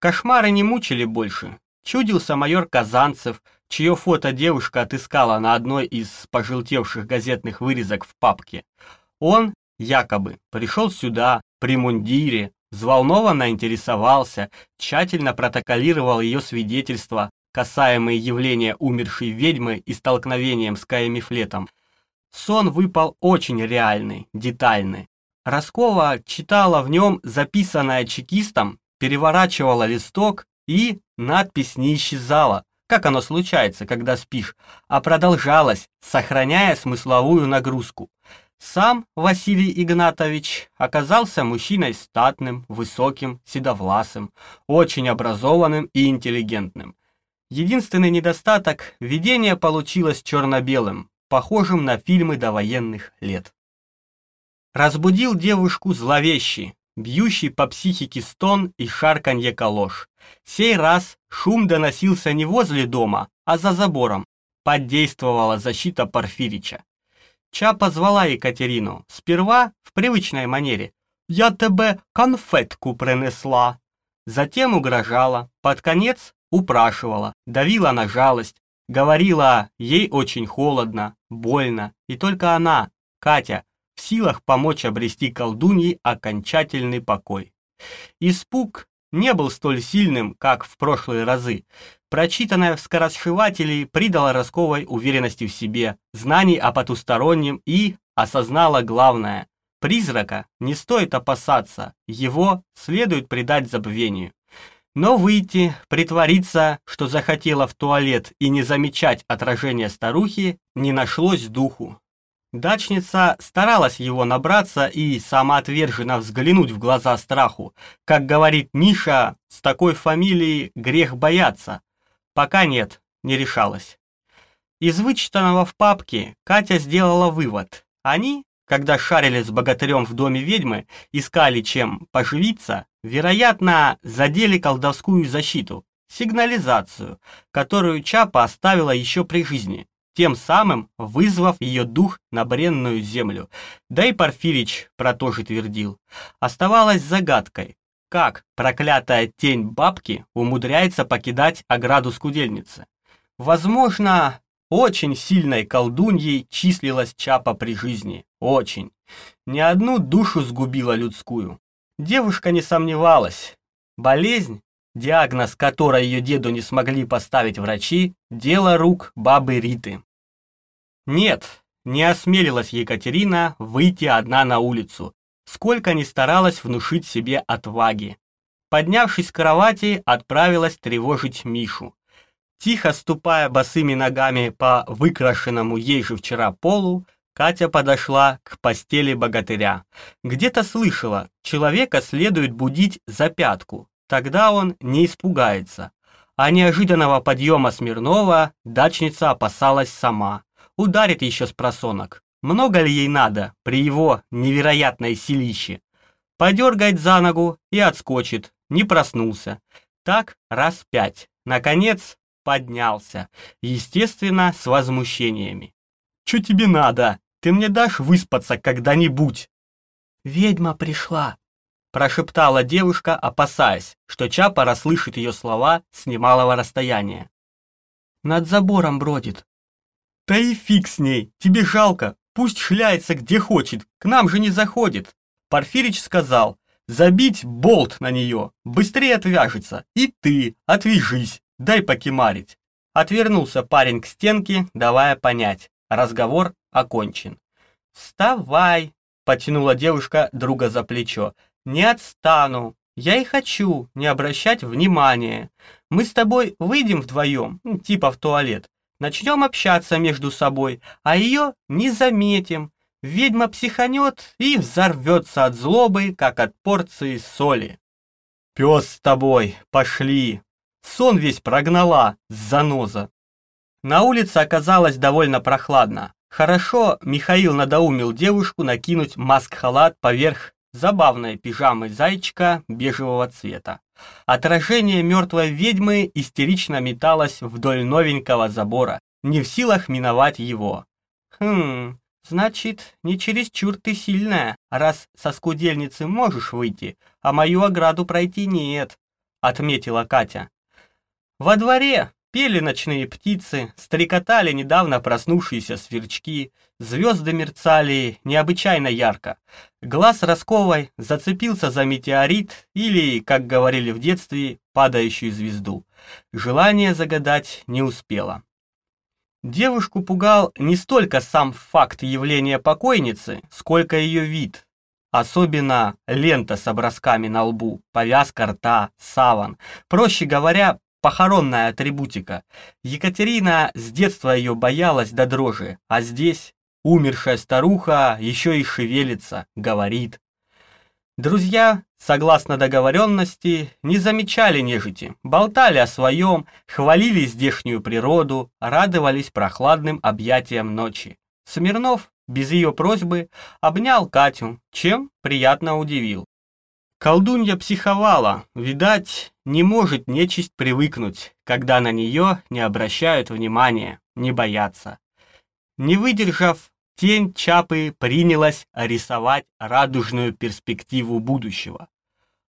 Speaker 1: Кошмары не мучили больше. Чудился майор Казанцев, чье фото девушка отыскала на одной из пожелтевших газетных вырезок в папке. Он, якобы, пришел сюда, при мундире, взволнованно интересовался, тщательно протоколировал ее свидетельства, касаемые явления умершей ведьмы и столкновением с Каэмифлетом. Сон выпал очень реальный, детальный. Роскова читала в нем записанное чекистом, переворачивала листок и надпись не исчезала, как оно случается, когда спишь, а продолжалась, сохраняя смысловую нагрузку. Сам Василий Игнатович оказался мужчиной статным, высоким, седовласым, очень образованным и интеллигентным. Единственный недостаток – видение получилось черно-белым, похожим на фильмы довоенных лет. Разбудил девушку зловещий, бьющий по психике стон и шарканье калош. Сей раз шум доносился не возле дома, а за забором. Подействовала защита Порфирича. Ча позвала Екатерину, сперва в привычной манере. «Я тебе конфетку принесла». Затем угрожала, под конец упрашивала, давила на жалость, говорила, ей очень холодно, больно, и только она, Катя, в силах помочь обрести колдуньи окончательный покой. Испуг не был столь сильным, как в прошлые разы. Прочитанное в скоросшивателе придало Росковой уверенности в себе, знаний о потустороннем и осознала главное. Призрака не стоит опасаться, его следует предать забвению. Но выйти, притвориться, что захотела в туалет и не замечать отражения старухи, не нашлось духу. Дачница старалась его набраться и самоотверженно взглянуть в глаза страху. Как говорит Миша, с такой фамилией грех бояться. Пока нет, не решалась. Из вычитанного в папке Катя сделала вывод. Они, когда шарили с богатырем в доме ведьмы, искали чем поживиться, вероятно, задели колдовскую защиту, сигнализацию, которую Чапа оставила еще при жизни тем самым вызвав ее дух на бренную землю. Да и Порфирич про то же твердил. Оставалось загадкой, как проклятая тень бабки умудряется покидать ограду скудельницы. Возможно, очень сильной колдуньей числилась Чапа при жизни. Очень. Ни одну душу сгубила людскую. Девушка не сомневалась. Болезнь, диагноз которой ее деду не смогли поставить врачи, дело рук бабы Риты. Нет, не осмелилась Екатерина выйти одна на улицу, сколько ни старалась внушить себе отваги. Поднявшись с кровати, отправилась тревожить Мишу. Тихо ступая босыми ногами по выкрашенному ей же вчера полу, Катя подошла к постели богатыря. Где-то слышала, человека следует будить за пятку, тогда он не испугается. А неожиданного подъема Смирнова дачница опасалась сама ударит еще с просонок. Много ли ей надо при его невероятной силище? Подергает за ногу и отскочит, не проснулся. Так раз пять. Наконец поднялся, естественно, с возмущениями. «Чё тебе надо? Ты мне дашь выспаться когда-нибудь?» «Ведьма пришла», — прошептала девушка, опасаясь, что Чапа расслышит ее слова с немалого расстояния. «Над забором бродит, да и фиг с ней, тебе жалко, пусть шляется где хочет, к нам же не заходит. Порфирич сказал, забить болт на нее, быстрее отвяжется, и ты отвяжись, дай покемарить. Отвернулся парень к стенке, давая понять, разговор окончен. «Вставай!» — потянула девушка друга за плечо. «Не отстану, Я и хочу не обращать внимания. Мы с тобой выйдем вдвоем, типа в туалет, начнем общаться между собой, а ее не заметим. Ведьма психанет и взорвется от злобы, как от порции соли. Пес с тобой, пошли. Сон весь прогнала, заноза. На улице оказалось довольно прохладно. Хорошо Михаил надоумил девушку накинуть маск-халат поверх забавной пижамы зайчика бежевого цвета. Отражение мертвой ведьмы истерично металось вдоль новенького забора, не в силах миновать его. «Хм, значит, не чересчур ты сильная, раз со скудельницы можешь выйти, а мою ограду пройти нет», — отметила Катя. Во дворе Пели ночные птицы, стрекотали недавно проснувшиеся сверчки, звезды мерцали необычайно ярко. Глаз Росковой зацепился за метеорит или, как говорили в детстве, падающую звезду. Желание загадать не успела. Девушку пугал не столько сам факт явления покойницы, сколько ее вид. Особенно лента с образками на лбу, повязка рта, саван. Проще говоря, похоронная атрибутика. Екатерина с детства ее боялась до дрожи, а здесь умершая старуха еще и шевелится, говорит. Друзья, согласно договоренности, не замечали нежити, болтали о своем, хвалили здешнюю природу, радовались прохладным объятиям ночи. Смирнов, без ее просьбы, обнял Катю, чем приятно удивил. Колдунья психовала, видать, не может нечисть привыкнуть, когда на нее не обращают внимания, не боятся. Не выдержав, тень Чапы принялась рисовать радужную перспективу будущего.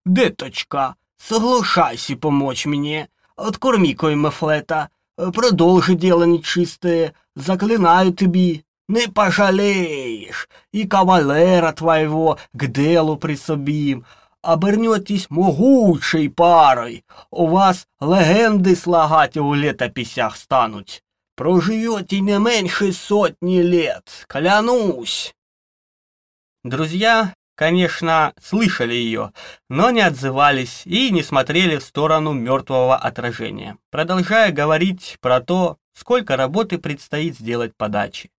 Speaker 1: «Деточка, соглашайся помочь мне, откорми койме флета, продолжи дело нечистое, заклинаю тебе, не пожалеешь, и кавалера твоего к делу присобим, обернетесь могучей парой. У вас легенди слагать у летописях стануть. Проживете не меньше сотни лет, клянусь. Друзья, конечно, слышали ее, но не отзывались и не смотрели в сторону мертвого отражения, продолжая говорить про то, сколько работы предстоит сделать подачи.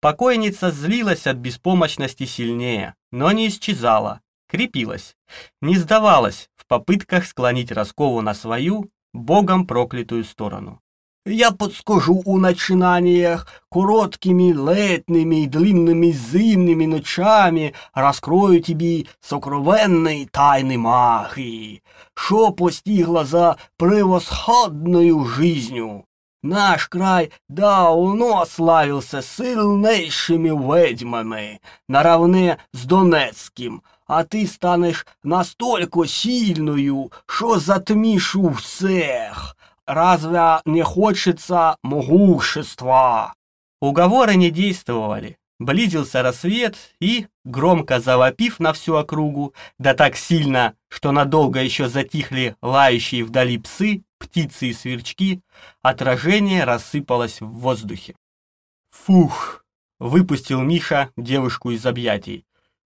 Speaker 1: Покойница злилась от беспомощности сильнее, но не исчезала, крепилась, не сдавалась в попытках склонить Роскову на свою, богом проклятую сторону. Я подскажу у начинаниях, короткими летними и длинными зимними ночами раскрою тебе сокровенные тайны магии, что постигла за превосходную жизнью. Наш край давно славился сильнейшими ведьмами, наравне с Донецким, а ти станеш настолько сильною, що затміш всех. Разве не хочется могущества? Уговоры не действовали. Близился рассвет и, громко завопив на всю округу, да так сильно, что надолго еще затихли лающие вдали псы, птицы и сверчки, отражение рассыпалось в воздухе. «Фух!» — выпустил Миша девушку из объятий.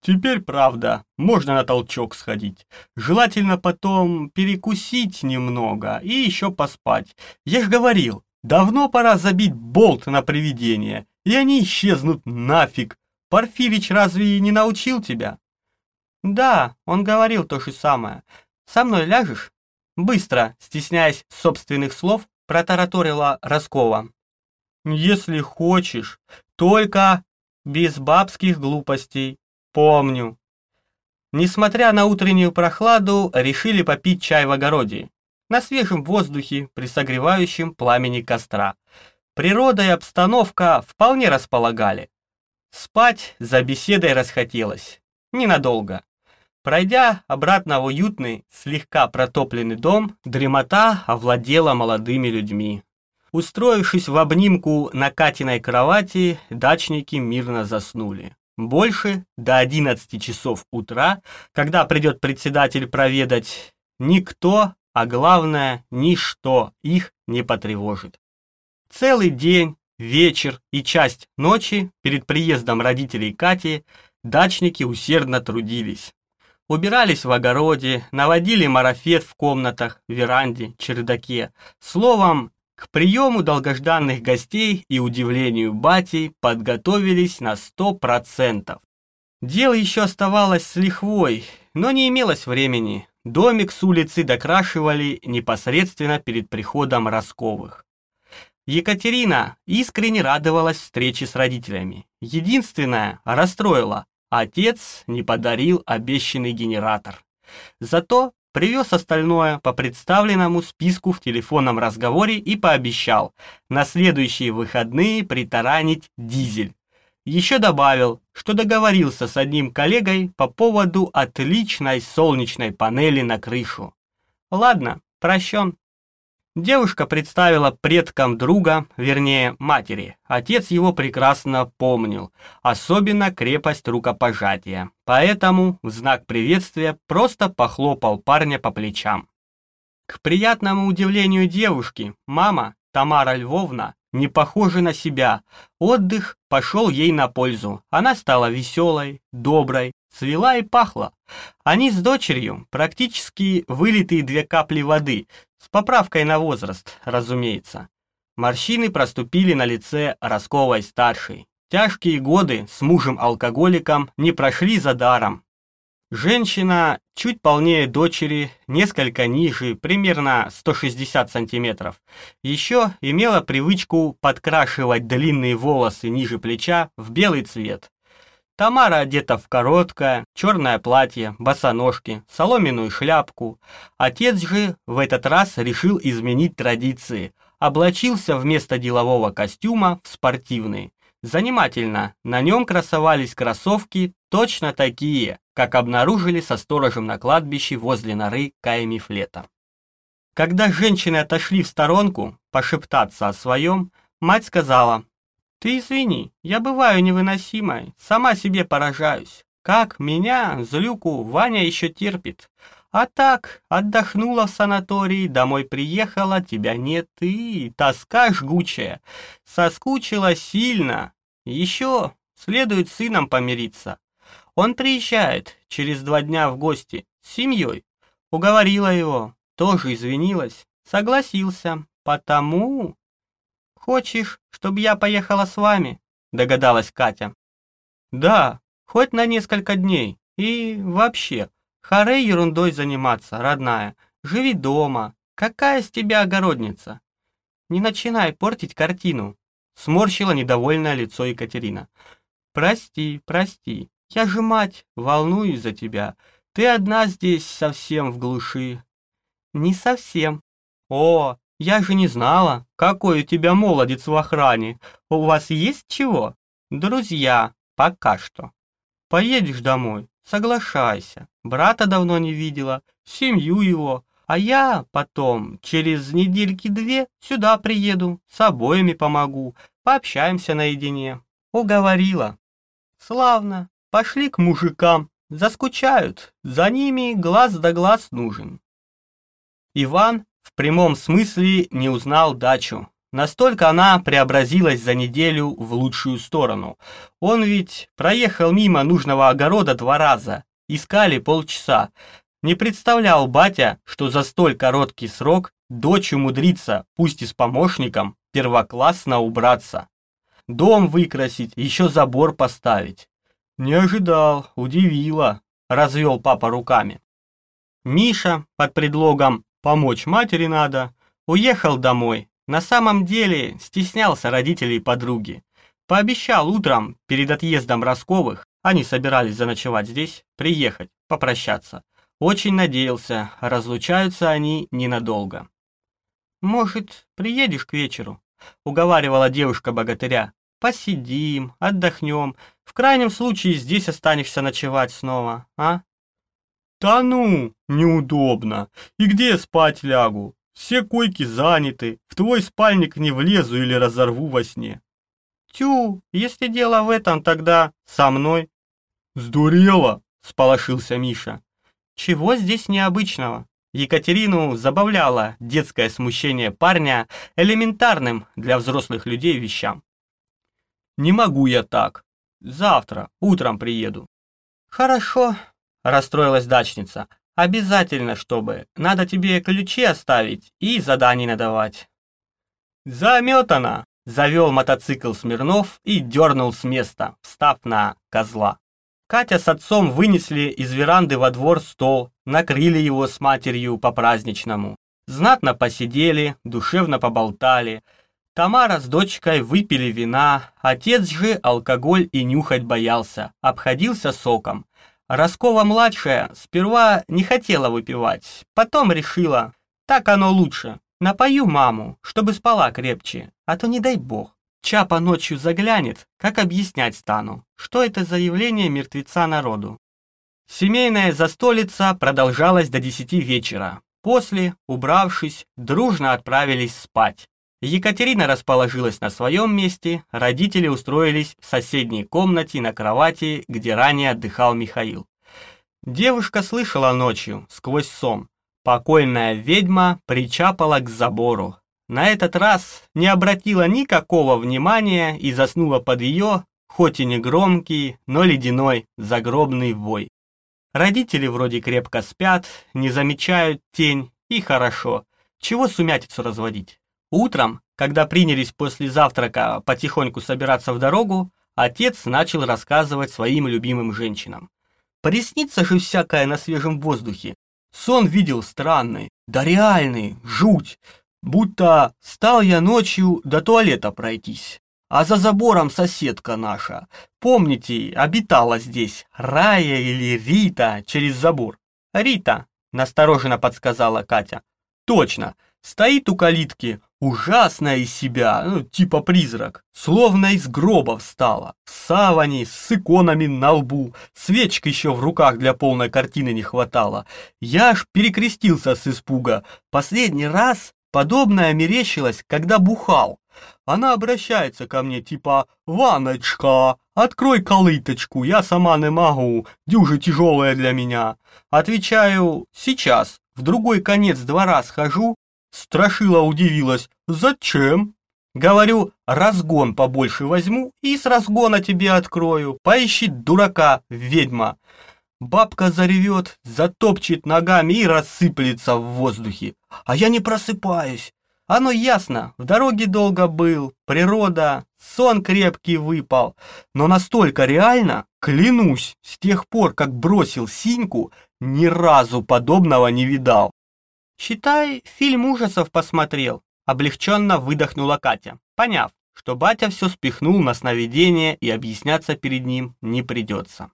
Speaker 1: Теперь, правда, можно на толчок сходить. Желательно потом перекусить немного и еще поспать. Я ж говорил, давно пора забить болт на привидения, и они исчезнут нафиг. Порфирич разве не научил тебя? Да, он говорил то же самое. Со мной ляжешь? Быстро, стесняясь собственных слов, протараторила Роскова. Если хочешь, только без бабских глупостей. Помню. Несмотря на утреннюю прохладу, решили попить чай в огороде, на свежем воздухе, при согревающем пламени костра. Природа и обстановка вполне располагали. Спать за беседой расхотелось. Ненадолго. Пройдя обратно в уютный, слегка протопленный дом, дремота овладела молодыми людьми. Устроившись в обнимку на Катиной кровати, дачники мирно заснули. Больше до 11 часов утра, когда придет председатель проведать, никто, а главное, ничто их не потревожит. Целый день, вечер и часть ночи перед приездом родителей Кати дачники усердно трудились. Убирались в огороде, наводили марафет в комнатах, веранде, чердаке. Словом, к приему долгожданных гостей и удивлению батей подготовились на сто процентов. Дело еще оставалось с лихвой, но не имелось времени. Домик с улицы докрашивали непосредственно перед приходом Росковых. Екатерина искренне радовалась встрече с родителями. Единственное, расстроила, отец не подарил обещанный генератор. Зато привез остальное по представленному списку в телефонном разговоре и пообещал на следующие выходные притаранить дизель. Еще добавил, что договорился с одним коллегой по поводу отличной солнечной панели на крышу. Ладно, прощен. Девушка представила предкам друга, вернее, матери. Отец его прекрасно помнил, особенно крепость рукопожатия. Поэтому в знак приветствия просто похлопал парня по плечам. К приятному удивлению девушки, мама, Тамара Львовна, не похожа на себя. Отдых пошел ей на пользу. Она стала веселой, доброй, цвела и пахла. Они с дочерью практически вылитые две капли воды, с поправкой на возраст, разумеется. Морщины проступили на лице Росковой-старшей. Тяжкие годы с мужем-алкоголиком не прошли за даром. Женщина чуть полнее дочери, несколько ниже, примерно 160 сантиметров. Еще имела привычку подкрашивать длинные волосы ниже плеча в белый цвет. Тамара одета в короткое, черное платье, босоножки, соломенную шляпку. Отец же в этот раз решил изменить традиции. Облачился вместо делового костюма в спортивный. Занимательно, на нем красовались кроссовки точно такие, как обнаружили со сторожем на кладбище возле норы Каемифлета. Когда женщины отошли в сторонку пошептаться о своем, мать сказала, ты извини, я бываю невыносимой, сама себе поражаюсь. Как меня, злюку, Ваня еще терпит. А так, отдохнула в санатории, домой приехала, тебя нет и тоска жгучая. Соскучила сильно. Еще следует с сыном помириться. Он приезжает через два дня в гости с семьей. Уговорила его, тоже извинилась, согласился, потому... «Хочешь, чтобы я поехала с вами?» – догадалась Катя. «Да, хоть на несколько дней. И вообще, харе ерундой заниматься, родная. Живи дома. Какая с тебя огородница?» «Не начинай портить картину», – сморщила недовольное лицо Екатерина. «Прости, прости. Я же мать, волнуюсь за тебя. Ты одна здесь совсем в глуши». «Не совсем». «О, я же не знала, какой у тебя молодец в охране. У вас есть чего? Друзья, пока что. Поедешь домой, соглашайся. Брата давно не видела, семью его. А я потом, через недельки-две, сюда приеду, с обоими помогу, пообщаемся наедине. Уговорила. Славно, пошли к мужикам, заскучают, за ними глаз да глаз нужен. Иван в прямом смысле не узнал дачу. Настолько она преобразилась за неделю в лучшую сторону. Он ведь проехал мимо нужного огорода два раза. Искали полчаса. Не представлял батя, что за столь короткий срок дочь умудрится, пусть и с помощником, первоклассно убраться. Дом выкрасить, еще забор поставить. Не ожидал, удивило, развел папа руками. Миша под предлогом Помочь матери надо. Уехал домой. На самом деле стеснялся родителей подруги. Пообещал утром, перед отъездом Росковых, они собирались заночевать здесь, приехать, попрощаться. Очень надеялся, разлучаются они ненадолго. «Может, приедешь к вечеру?» — уговаривала девушка-богатыря. «Посидим, отдохнем. В крайнем случае здесь останешься ночевать снова, а?» «Да ну, неудобно. И где я спать лягу? Все койки заняты, в твой спальник не влезу или разорву во сне». «Тю, если дело в этом, тогда со мной». «Сдурела?» – сполошился Миша. «Чего здесь необычного?» Екатерину забавляло детское смущение парня элементарным для взрослых людей вещам. «Не могу я так. Завтра, утром приеду». «Хорошо, расстроилась дачница. «Обязательно, чтобы. Надо тебе ключи оставить и заданий надавать». «Заметано!» — завел мотоцикл Смирнов и дернул с места, встав на козла. Катя с отцом вынесли из веранды во двор стол, накрыли его с матерью по-праздничному. Знатно посидели, душевно поболтали. Тамара с дочкой выпили вина, отец же алкоголь и нюхать боялся, обходился соком. Роскова-младшая сперва не хотела выпивать, потом решила, так оно лучше, напою маму, чтобы спала крепче, а то не дай бог. Чапа ночью заглянет, как объяснять стану, что это за явление мертвеца народу. Семейная застолица продолжалась до десяти вечера. После, убравшись, дружно отправились спать. Екатерина расположилась на своем месте, родители устроились в соседней комнате на кровати, где ранее отдыхал Михаил. Девушка слышала ночью, сквозь сон. Покойная ведьма причапала к забору, на этот раз не обратила никакого внимания и заснула под ее, хоть и не громкий, но ледяной загробный вой. Родители вроде крепко спят, не замечают тень, и хорошо. Чего сумятицу разводить? Утром, когда принялись после завтрака потихоньку собираться в дорогу, отец начал рассказывать своим любимым женщинам. Приснится же всякое на свежем воздухе. Сон видел странный, да реальный, жуть будто стал я ночью до туалета пройтись. А за забором соседка наша. Помните, обитала здесь Рая или Рита через забор? Рита, настороженно подсказала Катя. Точно, стоит у калитки, ужасная из себя, ну, типа призрак, словно из гроба встала. В саване, с иконами на лбу, свечек еще в руках для полной картины не хватало. Я аж перекрестился с испуга. Последний раз Подобное мерещилось, когда бухал. Она обращается ко мне типа «Ваночка, открой калыточку, я сама не могу, дюжа тяжелая для меня». Отвечаю «Сейчас, в другой конец двора схожу». Страшила удивилась «Зачем?» Говорю, разгон побольше возьму и с разгона тебе открою. Поищи дурака, ведьма. Бабка заревет, затопчет ногами и рассыплется в воздухе. А я не просыпаюсь. Оно ясно, в дороге долго был, природа, сон крепкий выпал. Но настолько реально, клянусь, с тех пор, как бросил синьку, ни разу подобного не видал. Считай, фильм ужасов посмотрел. Облегченно выдохнула Катя, поняв, что батя все спихнул на сновидение и объясняться перед ним не придется.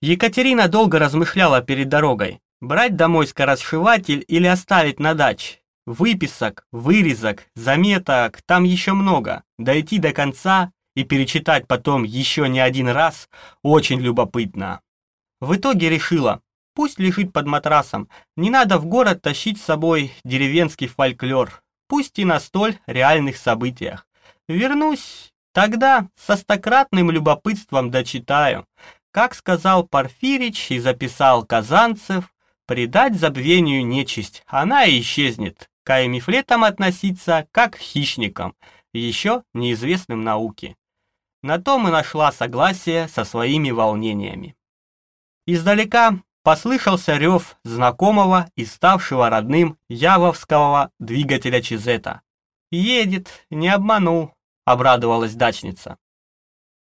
Speaker 1: Екатерина долго размышляла перед дорогой, брать домой скоросшиватель или оставить на даче. Выписок, вырезок, заметок, там еще много. Дойти до конца и перечитать потом еще не один раз очень любопытно. В итоге решила, пусть лежит под матрасом, не надо в город тащить с собой деревенский фольклор, пусть и на столь реальных событиях. Вернусь, тогда со стократным любопытством дочитаю. Как сказал Порфирич и записал Казанцев, предать забвению нечисть, она и исчезнет, к аэмифлетам относиться как к хищникам, еще неизвестным науке. На том и нашла согласие со своими волнениями. Издалека послышался рев знакомого и ставшего родным явовского двигателя Чизета. «Едет, не обманул», — обрадовалась дачница.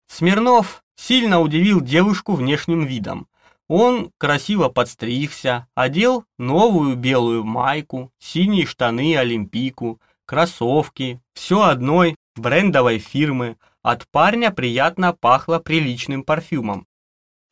Speaker 1: Смирнов сильно удивил девушку внешним видом. Он красиво подстригся, одел новую белую майку, синие штаны олимпийку, кроссовки, все одной брендовой фирмы. От парня приятно пахло приличным парфюмом.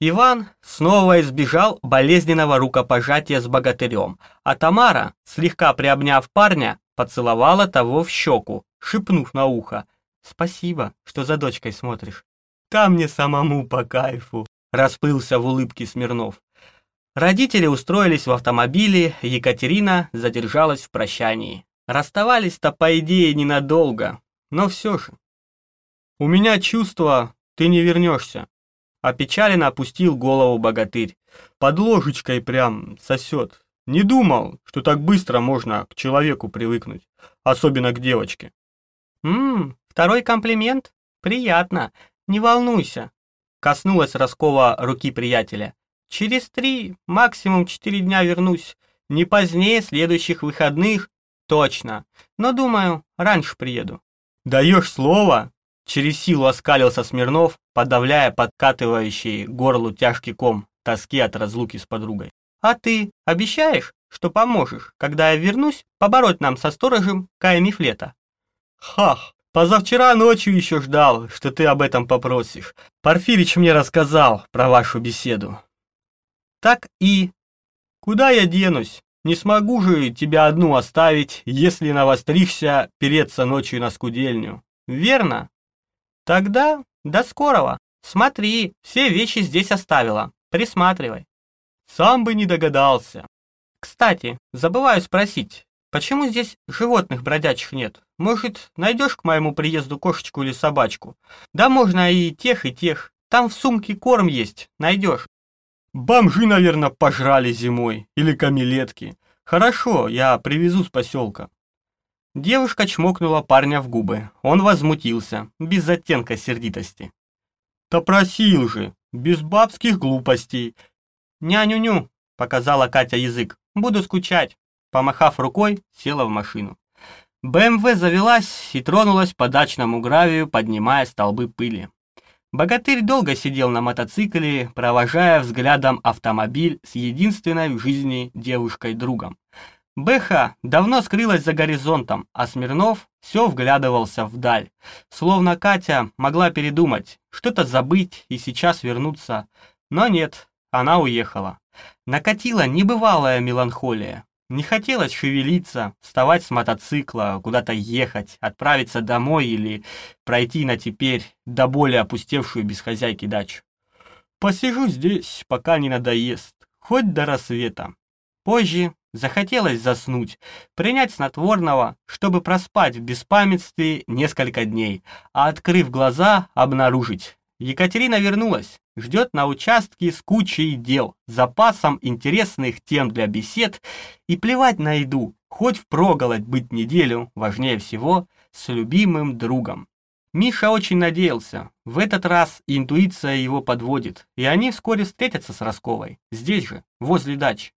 Speaker 1: Иван снова избежал болезненного рукопожатия с богатырем, а Тамара, слегка приобняв парня, поцеловала того в щеку, шепнув на ухо «Спасибо, что за дочкой смотришь». Там мне самому по кайфу», — расплылся в улыбке Смирнов. Родители устроились в автомобиле, Екатерина задержалась в прощании. Расставались-то, по идее, ненадолго, но все же. «У меня чувство, ты не вернешься», — опечаленно опустил голову богатырь. «Под ложечкой прям сосет. Не думал, что так быстро можно к человеку привыкнуть, особенно к девочке». «Ммм, второй комплимент? Приятно. «Не волнуйся», — коснулась Роскова руки приятеля. Через три, максимум четыре дня вернусь. Не позднее следующих выходных, точно. Но, думаю, раньше приеду. Даешь слово? Через силу оскалился Смирнов, подавляя подкатывающий горлу тяжкий ком тоски от разлуки с подругой. А ты обещаешь, что поможешь, когда я вернусь, побороть нам со сторожем Кая Мифлета? Хах, позавчера ночью еще ждал, что ты об этом попросишь. Порфирич мне рассказал про вашу беседу. Так и... Куда я денусь? Не смогу же тебя одну оставить, если навострихся переться ночью на скудельню. Верно? Тогда до скорого. Смотри, все вещи здесь оставила. Присматривай. Сам бы не догадался. Кстати, забываю спросить, почему здесь животных бродячих нет? Может, найдешь к моему приезду кошечку или собачку? Да можно и тех, и тех. Там в сумке корм есть, найдешь. Бомжи, наверное, пожрали зимой. Или камелетки. Хорошо, я привезу с поселка. Девушка чмокнула парня в губы. Он возмутился, без оттенка сердитости. «Да просил же, без бабских глупостей!» «Няню-ню!» — показала Катя язык. «Буду скучать!» Помахав рукой, села в машину. БМВ завелась и тронулась по дачному гравию, поднимая столбы пыли. Богатырь долго сидел на мотоцикле, провожая взглядом автомобиль с единственной в жизни девушкой-другом. Бэха давно скрылась за горизонтом, а Смирнов все вглядывался вдаль. Словно Катя могла передумать, что-то забыть и сейчас вернуться. Но нет, она уехала. Накатила небывалая меланхолия. Не хотелось шевелиться, вставать с мотоцикла, куда-то ехать, отправиться домой или пройти на теперь до более опустевшую без хозяйки дачу. Посижу здесь, пока не надоест, хоть до рассвета. Позже захотелось заснуть, принять снотворного, чтобы проспать в беспамятстве несколько дней, а открыв глаза, обнаружить. Екатерина вернулась, ждет на участке с кучей дел, запасом интересных тем для бесед и плевать на еду, хоть впроголодь быть неделю, важнее всего, с любимым другом. Миша очень надеялся. В этот раз интуиция его подводит, и они вскоре встретятся с Росковой, здесь же, возле дач.